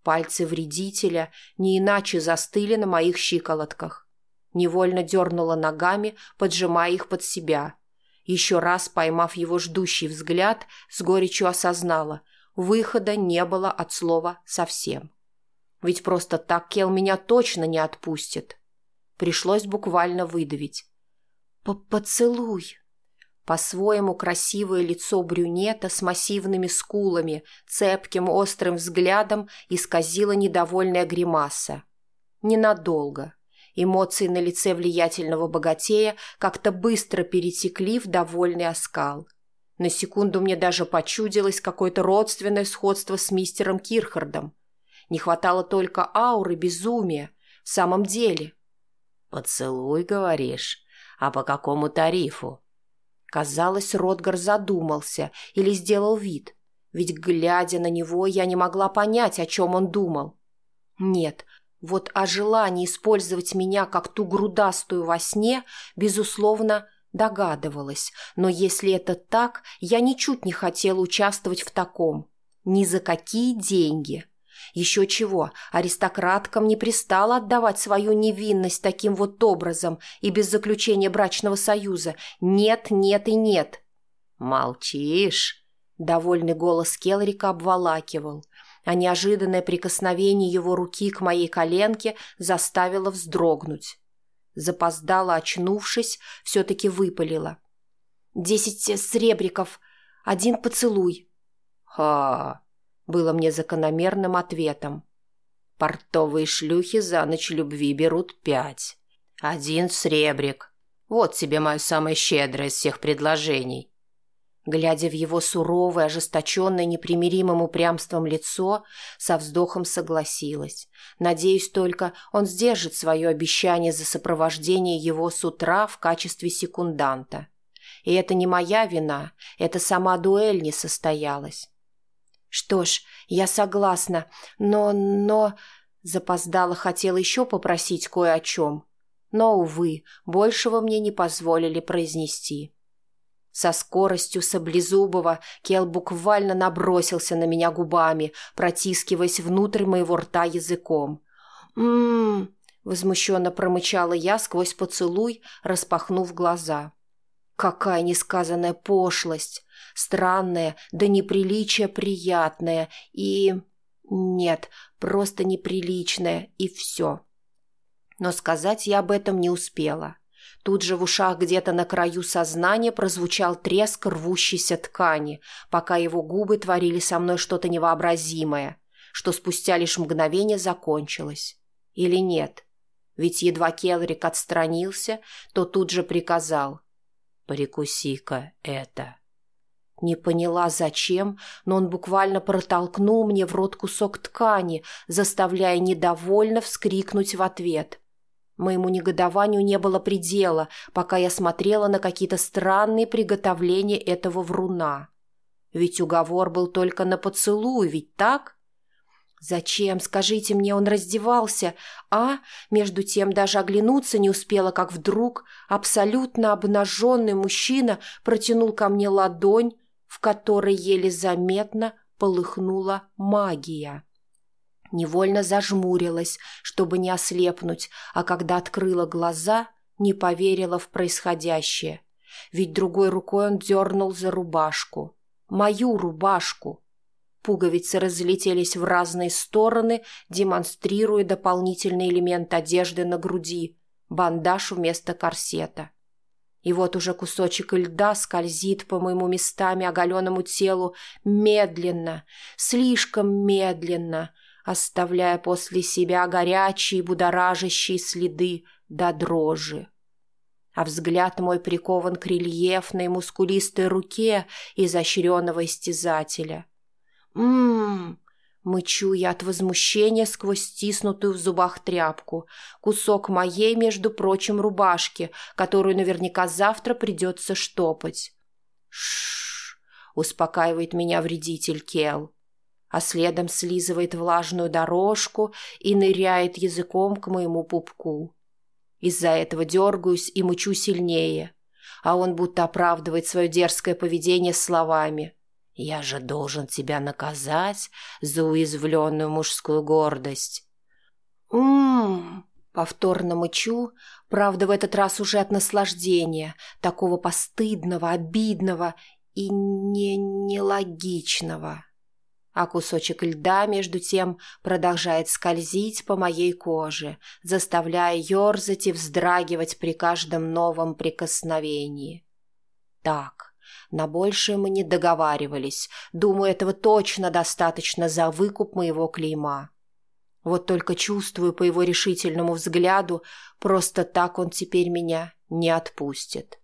Пальцы вредителя не иначе застыли на моих щиколотках. Невольно дернула ногами, поджимая их под себя. Еще раз поймав его ждущий взгляд, с горечью осознала – выхода не было от слова совсем. Ведь просто так Кел меня точно не отпустит. Пришлось буквально выдавить. «Поцелуй!» По-своему красивое лицо брюнета с массивными скулами, цепким острым взглядом исказила недовольная гримаса. Ненадолго. Эмоции на лице влиятельного богатея как-то быстро перетекли в довольный оскал. На секунду мне даже почудилось какое-то родственное сходство с мистером Кирхардом. Не хватало только ауры безумия. В самом деле. «Поцелуй, говоришь? А по какому тарифу?» Казалось, Ротгар задумался или сделал вид. Ведь, глядя на него, я не могла понять, о чем он думал. Нет, вот о желании использовать меня как ту грудастую во сне, безусловно, Догадывалась, но если это так, я ничуть не хотела участвовать в таком. Ни за какие деньги. Еще чего, аристократкам не пристало отдавать свою невинность таким вот образом и без заключения брачного союза. Нет, нет и нет. «Молчишь?» Довольный голос Келрика обволакивал, а неожиданное прикосновение его руки к моей коленке заставило вздрогнуть. Запоздала, очнувшись, все-таки выпалила. «Десять сребриков, один поцелуй». «Ха!» — было мне закономерным ответом. «Портовые шлюхи за ночь любви берут пять. Один сребрик. Вот тебе мое самое щедрое из всех предложений. Глядя в его суровое, ожесточенное непримиримым упрямством лицо, со вздохом согласилась. Надеюсь только, он сдержит свое обещание за сопровождение его с утра в качестве секунданта. И это не моя вина, это сама дуэль не состоялась. Что ж, я согласна, но... но... Запоздала хотела еще попросить кое о чем. Но, увы, большего мне не позволили произнести. Со скоростью саблезубого Кел буквально набросился на меня губами, протискиваясь внутрь моего рта языком. «М-м-м!» возмущенно промычала я сквозь поцелуй, распахнув глаза. «Какая несказанная пошлость! Странная, да неприличие приятное и... Нет, просто неприличное, и все». Но сказать я об этом не успела. Тут же в ушах где-то на краю сознания прозвучал треск рвущейся ткани, пока его губы творили со мной что-то невообразимое, что спустя лишь мгновение закончилось. Или нет? Ведь едва Келрик отстранился, то тут же приказал. «Прикуси-ка это». Не поняла, зачем, но он буквально протолкнул мне в рот кусок ткани, заставляя недовольно вскрикнуть в ответ – Моему негодованию не было предела, пока я смотрела на какие-то странные приготовления этого вруна. Ведь уговор был только на поцелуй, ведь так? Зачем, скажите мне, он раздевался, а, между тем, даже оглянуться не успела, как вдруг абсолютно обнаженный мужчина протянул ко мне ладонь, в которой еле заметно полыхнула магия. Невольно зажмурилась, чтобы не ослепнуть, а когда открыла глаза, не поверила в происходящее. Ведь другой рукой он дернул за рубашку. Мою рубашку. Пуговицы разлетелись в разные стороны, демонстрируя дополнительный элемент одежды на груди, бандаж вместо корсета. И вот уже кусочек льда скользит по моему местами оголенному телу медленно, слишком медленно, оставляя после себя горячие будоражащие следы до дрожи. А взгляд мой прикован к рельефной мускулистой руке изощренного истязателя. «М-м-м!» Мычу я от возмущения сквозь стиснутую в зубах тряпку, кусок моей, между прочим, рубашки, которую наверняка завтра придется штопать. Шш, успокаивает меня вредитель Кел а следом слизывает влажную дорожку и ныряет языком к моему пупку. Из-за этого дергаюсь и мучу сильнее, а он будто оправдывает свое дерзкое поведение словами. Я же должен тебя наказать за уязвленную мужскую гордость. Ммм, повторно мычу, правда, в этот раз уже от наслаждения, такого постыдного, обидного и не нелогичного. А кусочек льда, между тем, продолжает скользить по моей коже, заставляя ерзать и вздрагивать при каждом новом прикосновении. Так, на большее мы не договаривались. Думаю, этого точно достаточно за выкуп моего клейма. Вот только чувствую по его решительному взгляду, просто так он теперь меня не отпустит.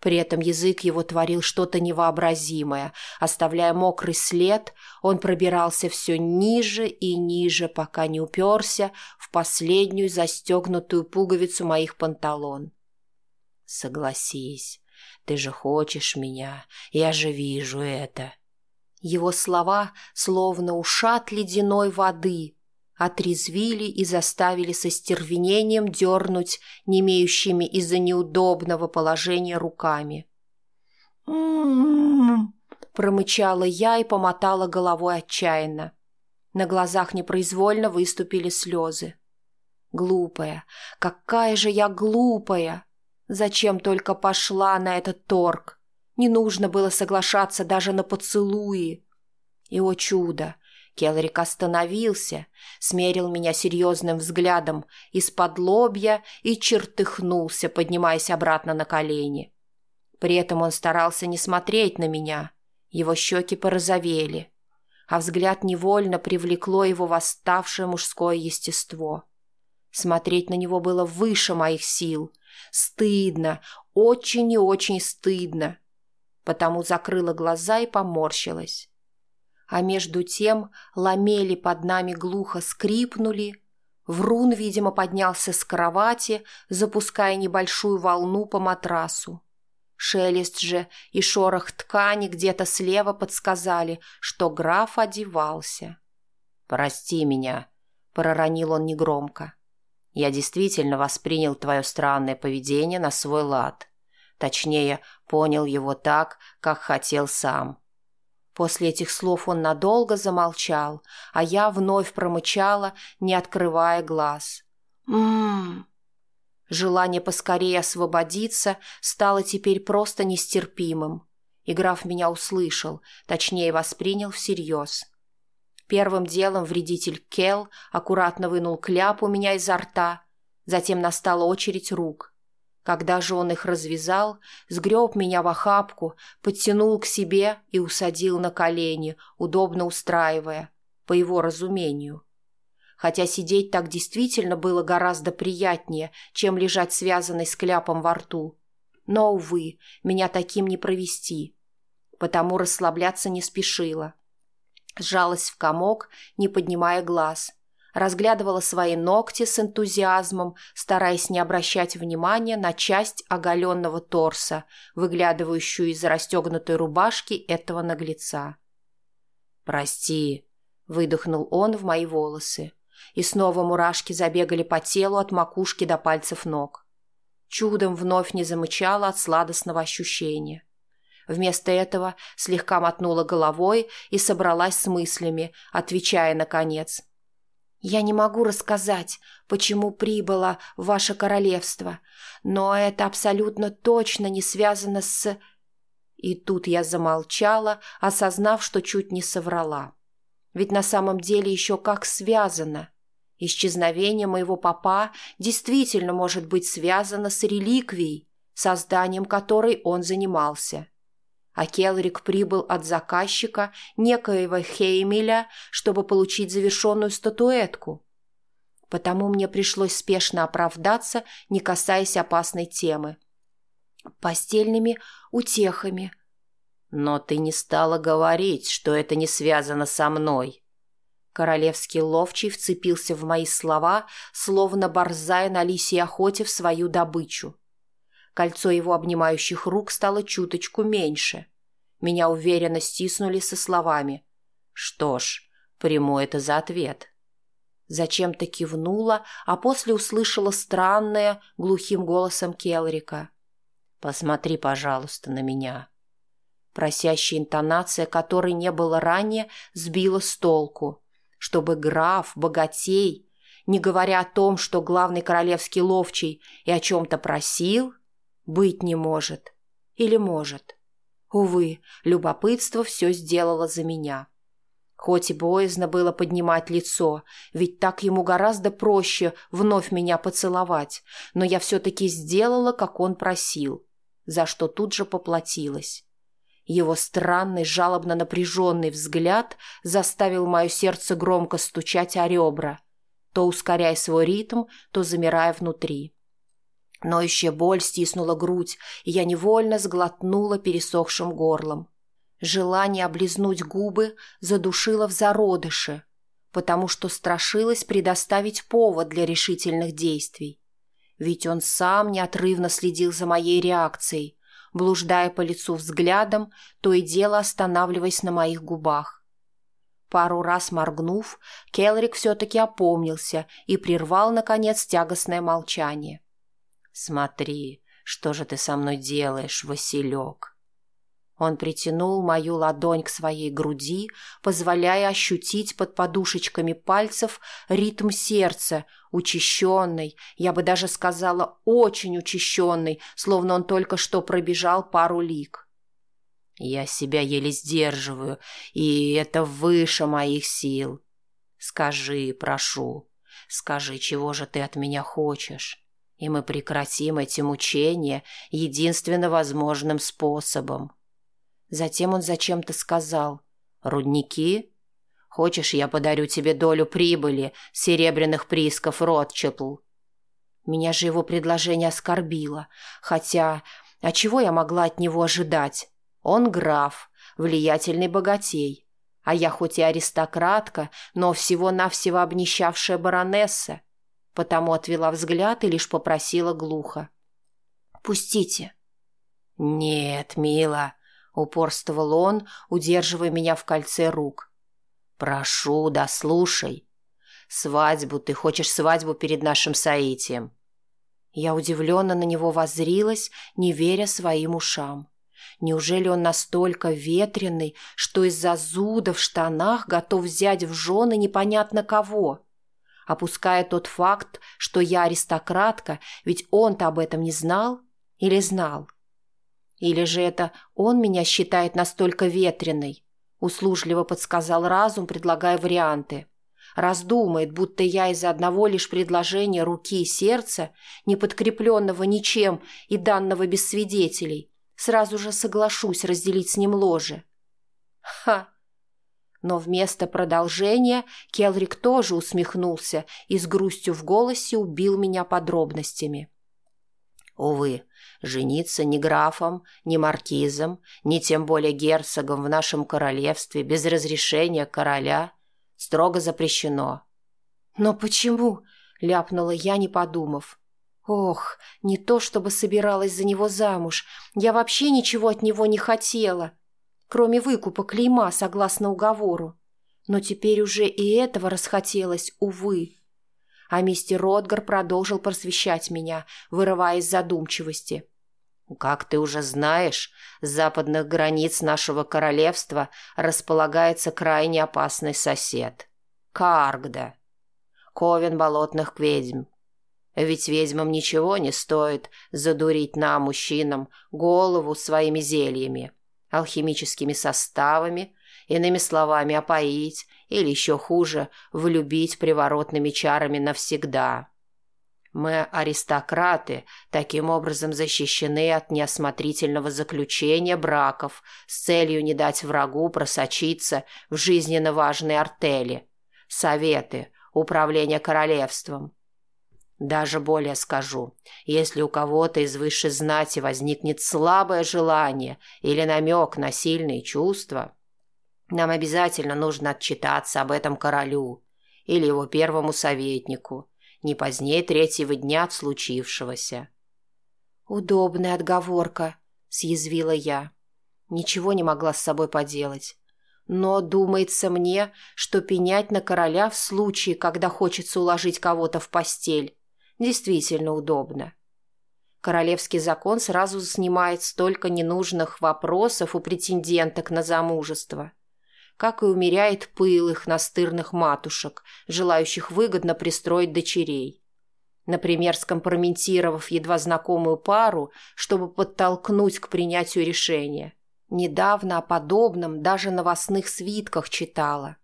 При этом язык его творил что-то невообразимое. Оставляя мокрый след, он пробирался все ниже и ниже, пока не уперся в последнюю застегнутую пуговицу моих панталон. «Согласись, ты же хочешь меня, я же вижу это. Его слова, словно ушат ледяной воды, отрезвили и заставили со стервенением дернуть немеющими из-за неудобного положения руками. Промычала я и помотала головой отчаянно. На глазах непроизвольно выступили слезы. Глупая, какая же я глупая! Зачем только пошла на этот торг? Не нужно было соглашаться даже на поцелуи. И, о чудо, Келрик остановился, смерил меня серьезным взглядом из-под лобья и чертыхнулся, поднимаясь обратно на колени. При этом он старался не смотреть на меня. Его щеки порозовели, а взгляд невольно привлекло его восставшее мужское естество. Смотреть на него было выше моих сил, Стыдно, очень и очень стыдно. Потому закрыла глаза и поморщилась. А между тем ламели под нами глухо скрипнули. Врун, видимо, поднялся с кровати, запуская небольшую волну по матрасу. Шелест же и шорох ткани где-то слева подсказали, что граф одевался. «Прости меня», — проронил он негромко. Я действительно воспринял твое странное поведение на свой лад. Точнее, понял его так, как хотел сам. После этих слов он надолго замолчал, а я вновь промычала, не открывая глаз. «М-м-м!» Желание поскорее освободиться стало теперь просто нестерпимым. И граф меня услышал, точнее воспринял всерьез. Первым делом вредитель Кел аккуратно вынул кляп у меня изо рта, затем настала очередь рук. Когда же он их развязал, сгреб меня в охапку, подтянул к себе и усадил на колени, удобно устраивая, по его разумению. Хотя сидеть так действительно было гораздо приятнее, чем лежать связанной с кляпом во рту. Но, увы, меня таким не провести, потому расслабляться не спешила. Сжалась в комок, не поднимая глаз. Разглядывала свои ногти с энтузиазмом, стараясь не обращать внимания на часть оголенного торса, выглядывающую из расстегнутой рубашки этого наглеца. «Прости», — выдохнул он в мои волосы. И снова мурашки забегали по телу от макушки до пальцев ног. Чудом вновь не замычала от сладостного ощущения. Вместо этого слегка мотнула головой и собралась с мыслями, отвечая наконец. «Я не могу рассказать, почему прибыло в ваше королевство, но это абсолютно точно не связано с...» И тут я замолчала, осознав, что чуть не соврала. Ведь на самом деле еще как связано. Исчезновение моего папа действительно может быть связано с реликвией, созданием которой он занимался а Келрик прибыл от заказчика некоего Хеймеля, чтобы получить завершенную статуэтку. Потому мне пришлось спешно оправдаться, не касаясь опасной темы. Постельными утехами. Но ты не стала говорить, что это не связано со мной. Королевский ловчий вцепился в мои слова, словно борзая на лисьей охоте в свою добычу. Кольцо его обнимающих рук стало чуточку меньше. Меня уверенно стиснули со словами «Что ж, приму это за ответ». Зачем-то кивнула, а после услышала странное, глухим голосом Келрика. «Посмотри, пожалуйста, на меня». просящая интонация которой не было ранее, сбила с толку. Чтобы граф, богатей, не говоря о том, что главный королевский ловчий и о чем-то просил, быть не может. Или может. Увы, любопытство все сделало за меня. Хоть и боязно было поднимать лицо, ведь так ему гораздо проще вновь меня поцеловать, но я все-таки сделала, как он просил, за что тут же поплатилась. Его странный, жалобно напряженный взгляд заставил мое сердце громко стучать о ребра, то ускоряя свой ритм, то замирая внутри. Ноющая боль стиснула грудь, и я невольно сглотнула пересохшим горлом. Желание облизнуть губы задушило в зародыше, потому что страшилась предоставить повод для решительных действий. Ведь он сам неотрывно следил за моей реакцией, блуждая по лицу взглядом, то и дело останавливаясь на моих губах. Пару раз моргнув, Келрик все-таки опомнился и прервал, наконец, тягостное молчание. «Смотри, что же ты со мной делаешь, Василек?» Он притянул мою ладонь к своей груди, позволяя ощутить под подушечками пальцев ритм сердца, учащенный, я бы даже сказала, очень учащенный, словно он только что пробежал пару лиг. Я себя еле сдерживаю, и это выше моих сил. Скажи, прошу, скажи, чего же ты от меня хочешь, и мы прекратим эти мучения единственно возможным способом. Затем он зачем-то сказал «Рудники? Хочешь, я подарю тебе долю прибыли серебряных приисков Ротчепл?» Меня же его предложение оскорбило, хотя... А чего я могла от него ожидать? Он граф, влиятельный богатей, а я хоть и аристократка, но всего-навсего обнищавшая баронесса, потому отвела взгляд и лишь попросила глухо. «Пустите». «Нет, мила», — упорствовал он, удерживая меня в кольце рук. «Прошу, да слушай. Свадьбу, ты хочешь свадьбу перед нашим соитием?» Я удивленно на него воззрилась, не веря своим ушам. Неужели он настолько ветреный, что из-за зуда в штанах готов взять в жены непонятно кого? Опуская тот факт, что я аристократка, ведь он-то об этом не знал или знал? — или же это он меня считает настолько ветреной? Услужливо подсказал разум, предлагая варианты. Раздумает, будто я из-за одного лишь предложения руки и сердца, не подкрепленного ничем и данного без свидетелей, сразу же соглашусь разделить с ним ложе. Ха! Но вместо продолжения Келрик тоже усмехнулся и с грустью в голосе убил меня подробностями. Увы, жениться ни графом, ни маркизом, ни тем более герцогом в нашем королевстве без разрешения короля строго запрещено. «Но почему?» — ляпнула я, не подумав. «Ох, не то чтобы собиралась за него замуж. Я вообще ничего от него не хотела, кроме выкупа клейма согласно уговору. Но теперь уже и этого расхотелось, увы» а мистер Ротгар продолжил просвещать меня, вырывая из задумчивости. «Как ты уже знаешь, с западных границ нашего королевства располагается крайне опасный сосед — Каргда, ковен болотных ведьм. Ведь ведьмам ничего не стоит задурить нам, мужчинам, голову своими зельями, алхимическими составами, иными словами, опоить или еще хуже, влюбить приворотными чарами навсегда. Мы, аристократы, таким образом защищены от неосмотрительного заключения браков с целью не дать врагу просочиться в жизненно важные артели, советы, управление королевством. Даже более скажу, если у кого-то из высшей знати возникнет слабое желание или намек на сильные чувства – нам обязательно нужно отчитаться об этом королю или его первому советнику, не позднее третьего дня от случившегося. «Удобная отговорка», — съязвила я. Ничего не могла с собой поделать. Но думается мне, что пенять на короля в случае, когда хочется уложить кого-то в постель, действительно удобно. Королевский закон сразу снимает столько ненужных вопросов у претенденток на замужество. Как и умеряет пыл их настырных матушек, желающих выгодно пристроить дочерей. Например, скомпрометировав едва знакомую пару, чтобы подтолкнуть к принятию решения. Недавно о подобном даже новостных свитках читала.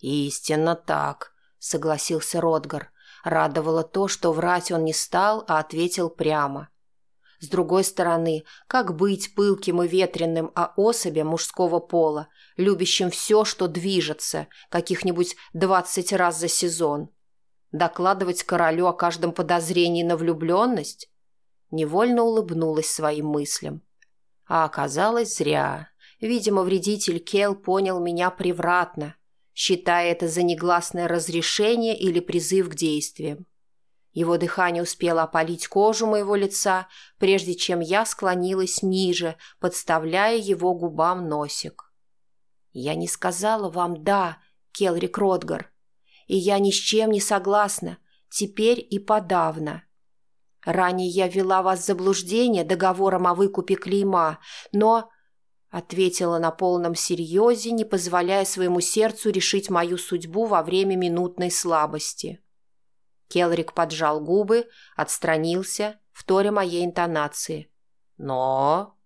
«Истинно так», — согласился Ротгар. Радовало то, что врать он не стал, а ответил прямо. С другой стороны, как быть пылким и ветреным о особе мужского пола, любящим все, что движется, каких-нибудь двадцать раз за сезон? Докладывать королю о каждом подозрении на влюбленность? Невольно улыбнулась своим мыслям. А оказалось зря. Видимо, вредитель Кел понял меня превратно, считая это за негласное разрешение или призыв к действиям. Его дыхание успело опалить кожу моего лица, прежде чем я склонилась ниже, подставляя его губам носик. «Я не сказала вам «да», Келрик Ротгар, и я ни с чем не согласна, теперь и подавно. Ранее я ввела вас в заблуждение договором о выкупе клейма, но ответила на полном серьезе, не позволяя своему сердцу решить мою судьбу во время минутной слабости. Келрик поджал губы, отстранился, вторя моей интонации. «Но...»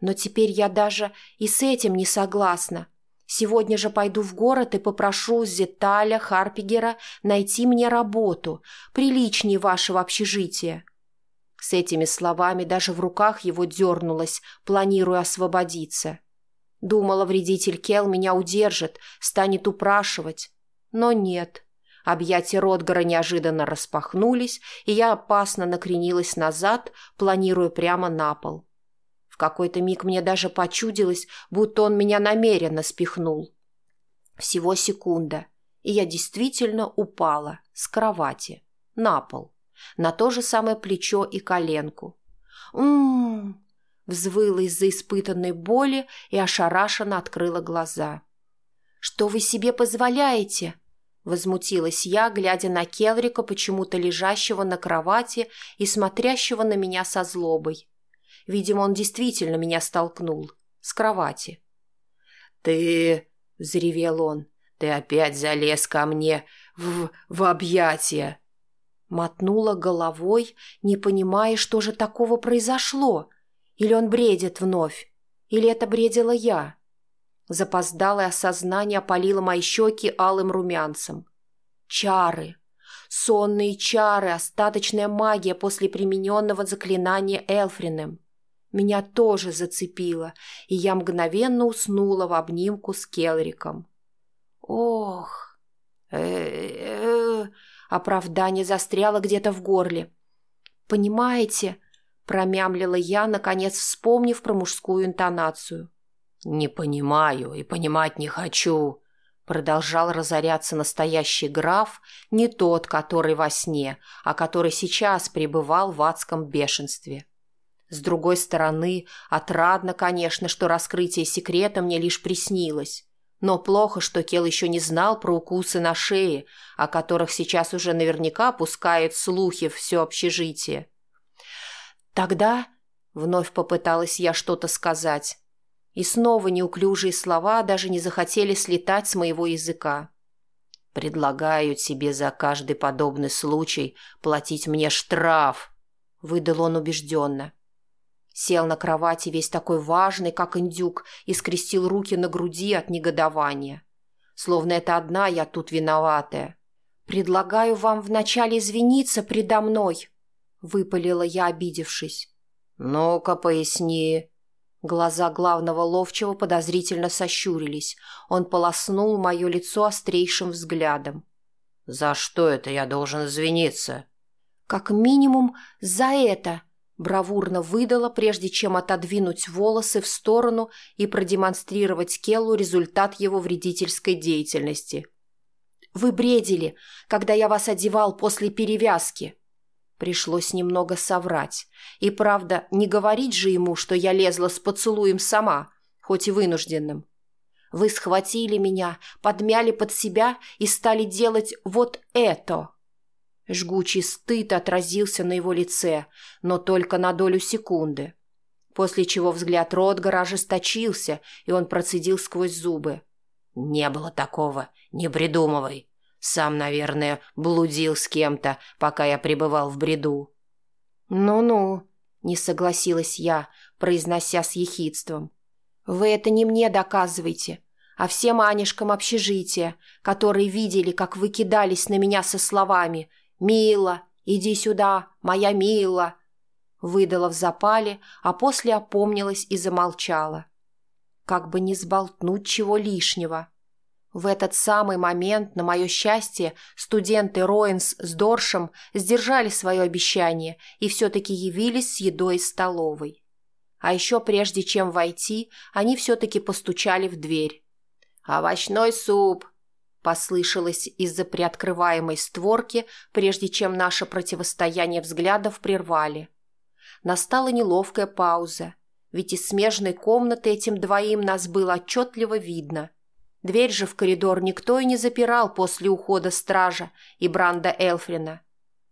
«Но теперь я даже и с этим не согласна. Сегодня же пойду в город и попрошу Зеталя Харпигера найти мне работу, приличнее вашего общежития. С этими словами даже в руках его дернулась, планируя освободиться. Думала, вредитель Кел меня удержит, станет упрашивать. Но нет. Объятия Ротгара неожиданно распахнулись, и я опасно накренилась назад, планируя прямо на пол. В какой-то миг мне даже почудилось, будто он меня намеренно спихнул. Всего секунда, и я действительно упала с кровати на пол на то же самое плечо и коленку. «М-м-м!» взвыла из-за испытанной боли и ошарашенно открыла глаза. «Что вы себе позволяете?» Возмутилась я, глядя на Келрика, почему-то лежащего на кровати и смотрящего на меня со злобой. Видимо, он действительно меня столкнул. С кровати. «Ты...» — взревел он. «Ты опять залез ко мне в, в объятия!» Мотнула головой, не понимая, что же такого произошло. Или он бредит вновь, или это бредила я. Запоздалое осознание опалило мои щеки алым румянцем. Чары. Сонные чары, остаточная магия после примененного заклинания Элфриным. Меня тоже зацепило, и я мгновенно уснула в обнимку с Келриком. Ох! Э-э-э! Оправдание застряло где-то в горле. «Понимаете?» – промямлила я, наконец вспомнив про мужскую интонацию. «Не понимаю и понимать не хочу», – продолжал разоряться настоящий граф, не тот, который во сне, а который сейчас пребывал в адском бешенстве. С другой стороны, отрадно, конечно, что раскрытие секрета мне лишь приснилось. Но плохо, что Кел еще не знал про укусы на шее, о которых сейчас уже наверняка пускают слухи все общежитие. «Тогда...» — вновь попыталась я что-то сказать. И снова неуклюжие слова даже не захотели слетать с моего языка. «Предлагаю тебе за каждый подобный случай платить мне штраф», — выдал он убежденно. Сел на кровати весь такой важный, как индюк, и скрестил руки на груди от негодования. Словно это одна я тут виноватая. «Предлагаю вам вначале извиниться предо мной», — выпалила я, обидевшись. «Ну-ка, поясни». Глаза главного ловчего подозрительно сощурились. Он полоснул мое лицо острейшим взглядом. «За что это я должен извиниться?» «Как минимум за это», бравурно выдала, прежде чем отодвинуть волосы в сторону и продемонстрировать Келлу результат его вредительской деятельности. «Вы бредили, когда я вас одевал после перевязки!» Пришлось немного соврать. И правда, не говорить же ему, что я лезла с поцелуем сама, хоть и вынужденным. Вы схватили меня, подмяли под себя и стали делать вот это. Жгучий стыд отразился на его лице, но только на долю секунды. После чего взгляд Ротгара ожесточился, и он процедил сквозь зубы. «Не было такого, не придумывай. Сам, наверное, блудил с кем-то, пока я пребывал в бреду». «Ну-ну», — не согласилась я, произнося с ехидством. «Вы это не мне доказываете, а всем Анишкам общежития, которые видели, как вы кидались на меня со словами «Мила, иди сюда, моя Мила!» Выдала в запале, а после опомнилась и замолчала. Как бы не сболтнуть чего лишнего. В этот самый момент, на мое счастье, студенты Роинс с Доршем сдержали свое обещание и все-таки явились с едой из столовой. А еще прежде чем войти, они все-таки постучали в дверь. «Овощной суп!» Послышалось из-за приоткрываемой створки, прежде чем наше противостояние взглядов прервали. Настала неловкая пауза, ведь из смежной комнаты этим двоим нас было отчетливо видно. Дверь же в коридор никто и не запирал после ухода стража и Бранда Элфрина.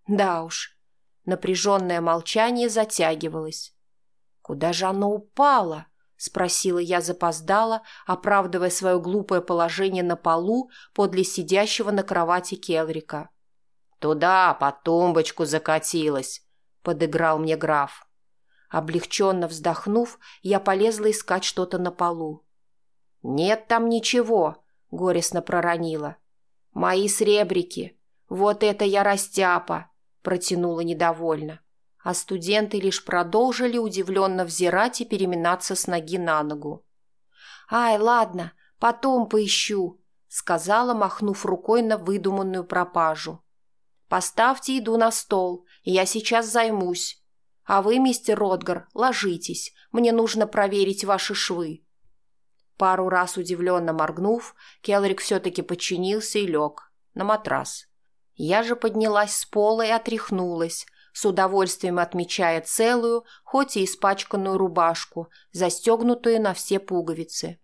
Да уж, напряженное молчание затягивалось. Куда же оно упало? — спросила я запоздала, оправдывая свое глупое положение на полу подле сидящего на кровати Келрика. «Туда, под тумбочку закатилась», — подыграл мне граф. Облегченно вздохнув, я полезла искать что-то на полу. «Нет там ничего», — горестно проронила. «Мои сребрики. Вот это я растяпа», — протянула недовольно а студенты лишь продолжили удивленно взирать и переминаться с ноги на ногу. «Ай, ладно, потом поищу», — сказала, махнув рукой на выдуманную пропажу. «Поставьте еду на стол, я сейчас займусь. А вы, мистер Ротгар, ложитесь, мне нужно проверить ваши швы». Пару раз удивленно моргнув, Келрик все-таки подчинился и лег на матрас. Я же поднялась с пола и отряхнулась, с удовольствием отмечая целую, хоть и испачканную рубашку, застегнутую на все пуговицы.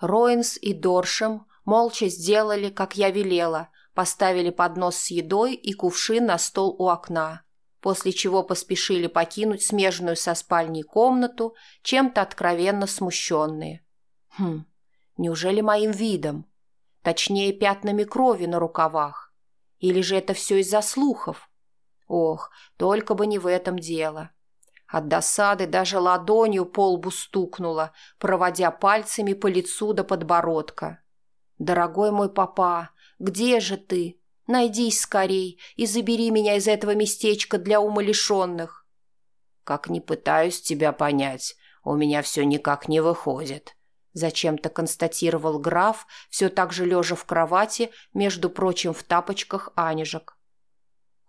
Роинс и Доршем молча сделали, как я велела, поставили поднос с едой и кувшин на стол у окна, после чего поспешили покинуть смежную со спальней комнату, чем-то откровенно смущенные. Хм, неужели моим видом? Точнее, пятнами крови на рукавах? Или же это все из-за слухов? Ох, только бы не в этом дело. От досады даже ладонью по лбу стукнула, проводя пальцами по лицу до подбородка. «Дорогой мой папа, где же ты? Найдись скорей и забери меня из этого местечка для умалишенных». «Как не пытаюсь тебя понять, у меня все никак не выходит», — зачем-то констатировал граф, все так же лежа в кровати, между прочим, в тапочках Анежек.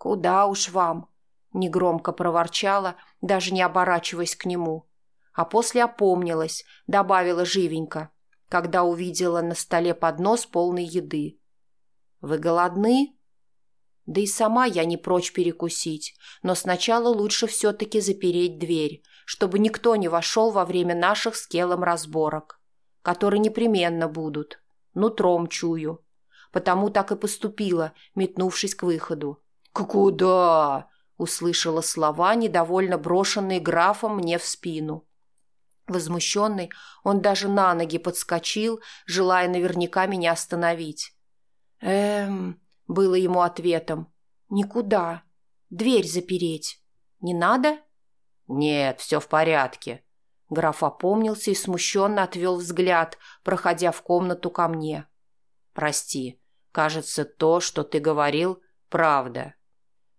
«Куда уж вам?» — негромко проворчала, даже не оборачиваясь к нему. А после опомнилась, добавила живенько, когда увидела на столе поднос полной еды. «Вы голодны?» Да и сама я не прочь перекусить, но сначала лучше все-таки запереть дверь, чтобы никто не вошел во время наших с Келом разборок, которые непременно будут. Нутром чую. Потому так и поступила, метнувшись к выходу. «Куда?» — услышала слова, недовольно брошенные графом мне в спину. Возмущенный, он даже на ноги подскочил, желая наверняка меня остановить. «Эм...» — было ему ответом. «Никуда. Дверь запереть. Не надо?» «Нет, все в порядке». Граф опомнился и смущенно отвел взгляд, проходя в комнату ко мне. «Прости, кажется, то, что ты говорил, правда».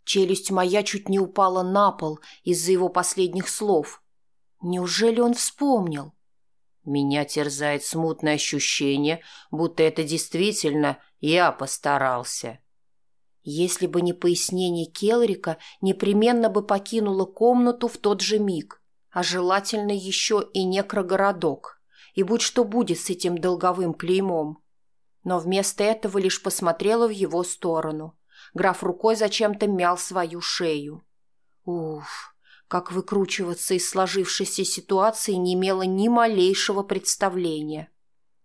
Челюсть моя чуть не упала на пол из-за его последних слов. Неужели он вспомнил? Меня терзает смутное ощущение, будто это действительно я постарался. Если бы не пояснение Келрика, непременно бы покинула комнату в тот же миг, а желательно еще и некрогородок, и будь что будет с этим долговым клеймом. Но вместо этого лишь посмотрела в его сторону – Граф рукой зачем-то мял свою шею. Уф, как выкручиваться из сложившейся ситуации не имела ни малейшего представления.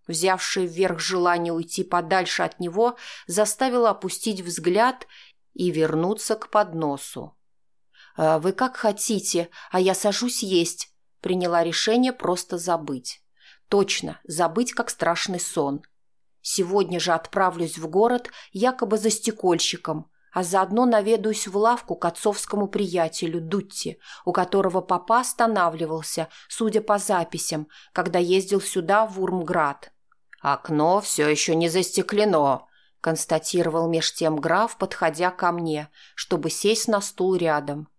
Взявшее вверх желание уйти подальше от него заставило опустить взгляд и вернуться к подносу. «А «Вы как хотите, а я сажусь есть», — приняла решение просто забыть. Точно, забыть как страшный сон. Сегодня же отправлюсь в город якобы за стекольщиком, а заодно наведаюсь в лавку к отцовскому приятелю Дутти, у которого папа останавливался, судя по записям, когда ездил сюда, в Урмград. «Окно все еще не застеклено», — констатировал меж тем граф, подходя ко мне, чтобы сесть на стул рядом.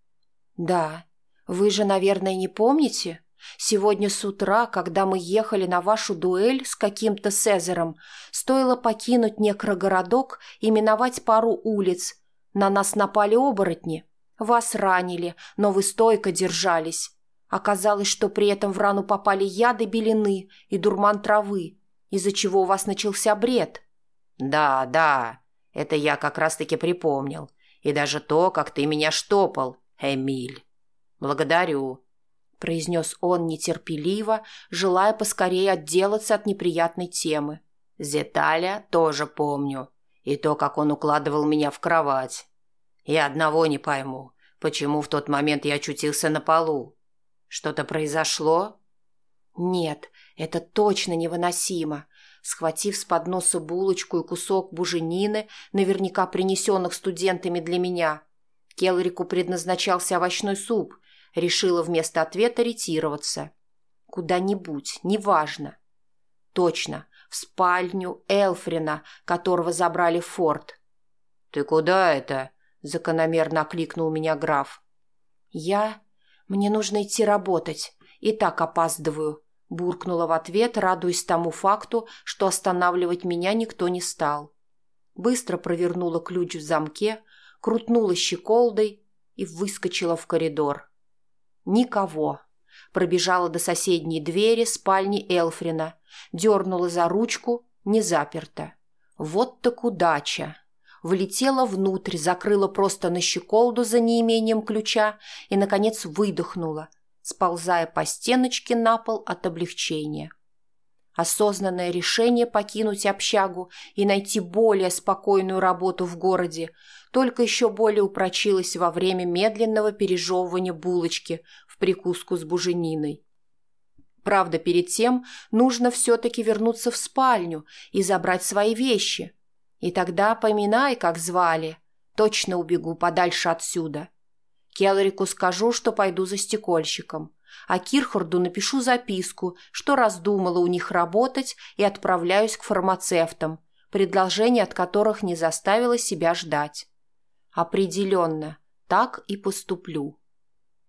«Да, вы же, наверное, не помните?» Сегодня с утра, когда мы ехали на вашу дуэль с каким-то Цезарем, стоило покинуть некрогородок и миновать пару улиц. На нас напали оборотни. Вас ранили, но вы стойко держались. Оказалось, что при этом в рану попали яды белины и дурман травы, из-за чего у вас начался бред. Да, да, это я как раз-таки припомнил. И даже то, как ты меня штопал, Эмиль. Благодарю произнес он нетерпеливо, желая поскорее отделаться от неприятной темы. «Зеталя тоже помню. И то, как он укладывал меня в кровать. И одного не пойму, почему в тот момент я очутился на полу. Что-то произошло?» «Нет, это точно невыносимо», схватив с подноса булочку и кусок буженины, наверняка принесенных студентами для меня. Келрику предназначался овощной суп, решила вместо ответа ретироваться. Куда-нибудь, неважно. Точно, в спальню Элфрина, которого забрали в форт. «Ты куда это?» – закономерно окликнул меня граф. «Я? Мне нужно идти работать. И так опаздываю», – буркнула в ответ, радуясь тому факту, что останавливать меня никто не стал. Быстро провернула ключ в замке, крутнула щеколдой и выскочила в коридор. Никого. Пробежала до соседней двери спальни Элфрина, дернула за ручку, не заперта. Вот так удача. Влетела внутрь, закрыла просто на щеколду за неимением ключа и, наконец, выдохнула, сползая по стеночке на пол от облегчения. Осознанное решение покинуть общагу и найти более спокойную работу в городе только еще более упрочилось во время медленного пережевывания булочки в прикуску с бужениной. Правда, перед тем нужно все-таки вернуться в спальню и забрать свои вещи. И тогда поминай, как звали. Точно убегу подальше отсюда. Келларику скажу, что пойду за стекольщиком а Кирхарду напишу записку, что раздумала у них работать и отправляюсь к фармацевтам, предложение от которых не заставило себя ждать. Определенно, так и поступлю.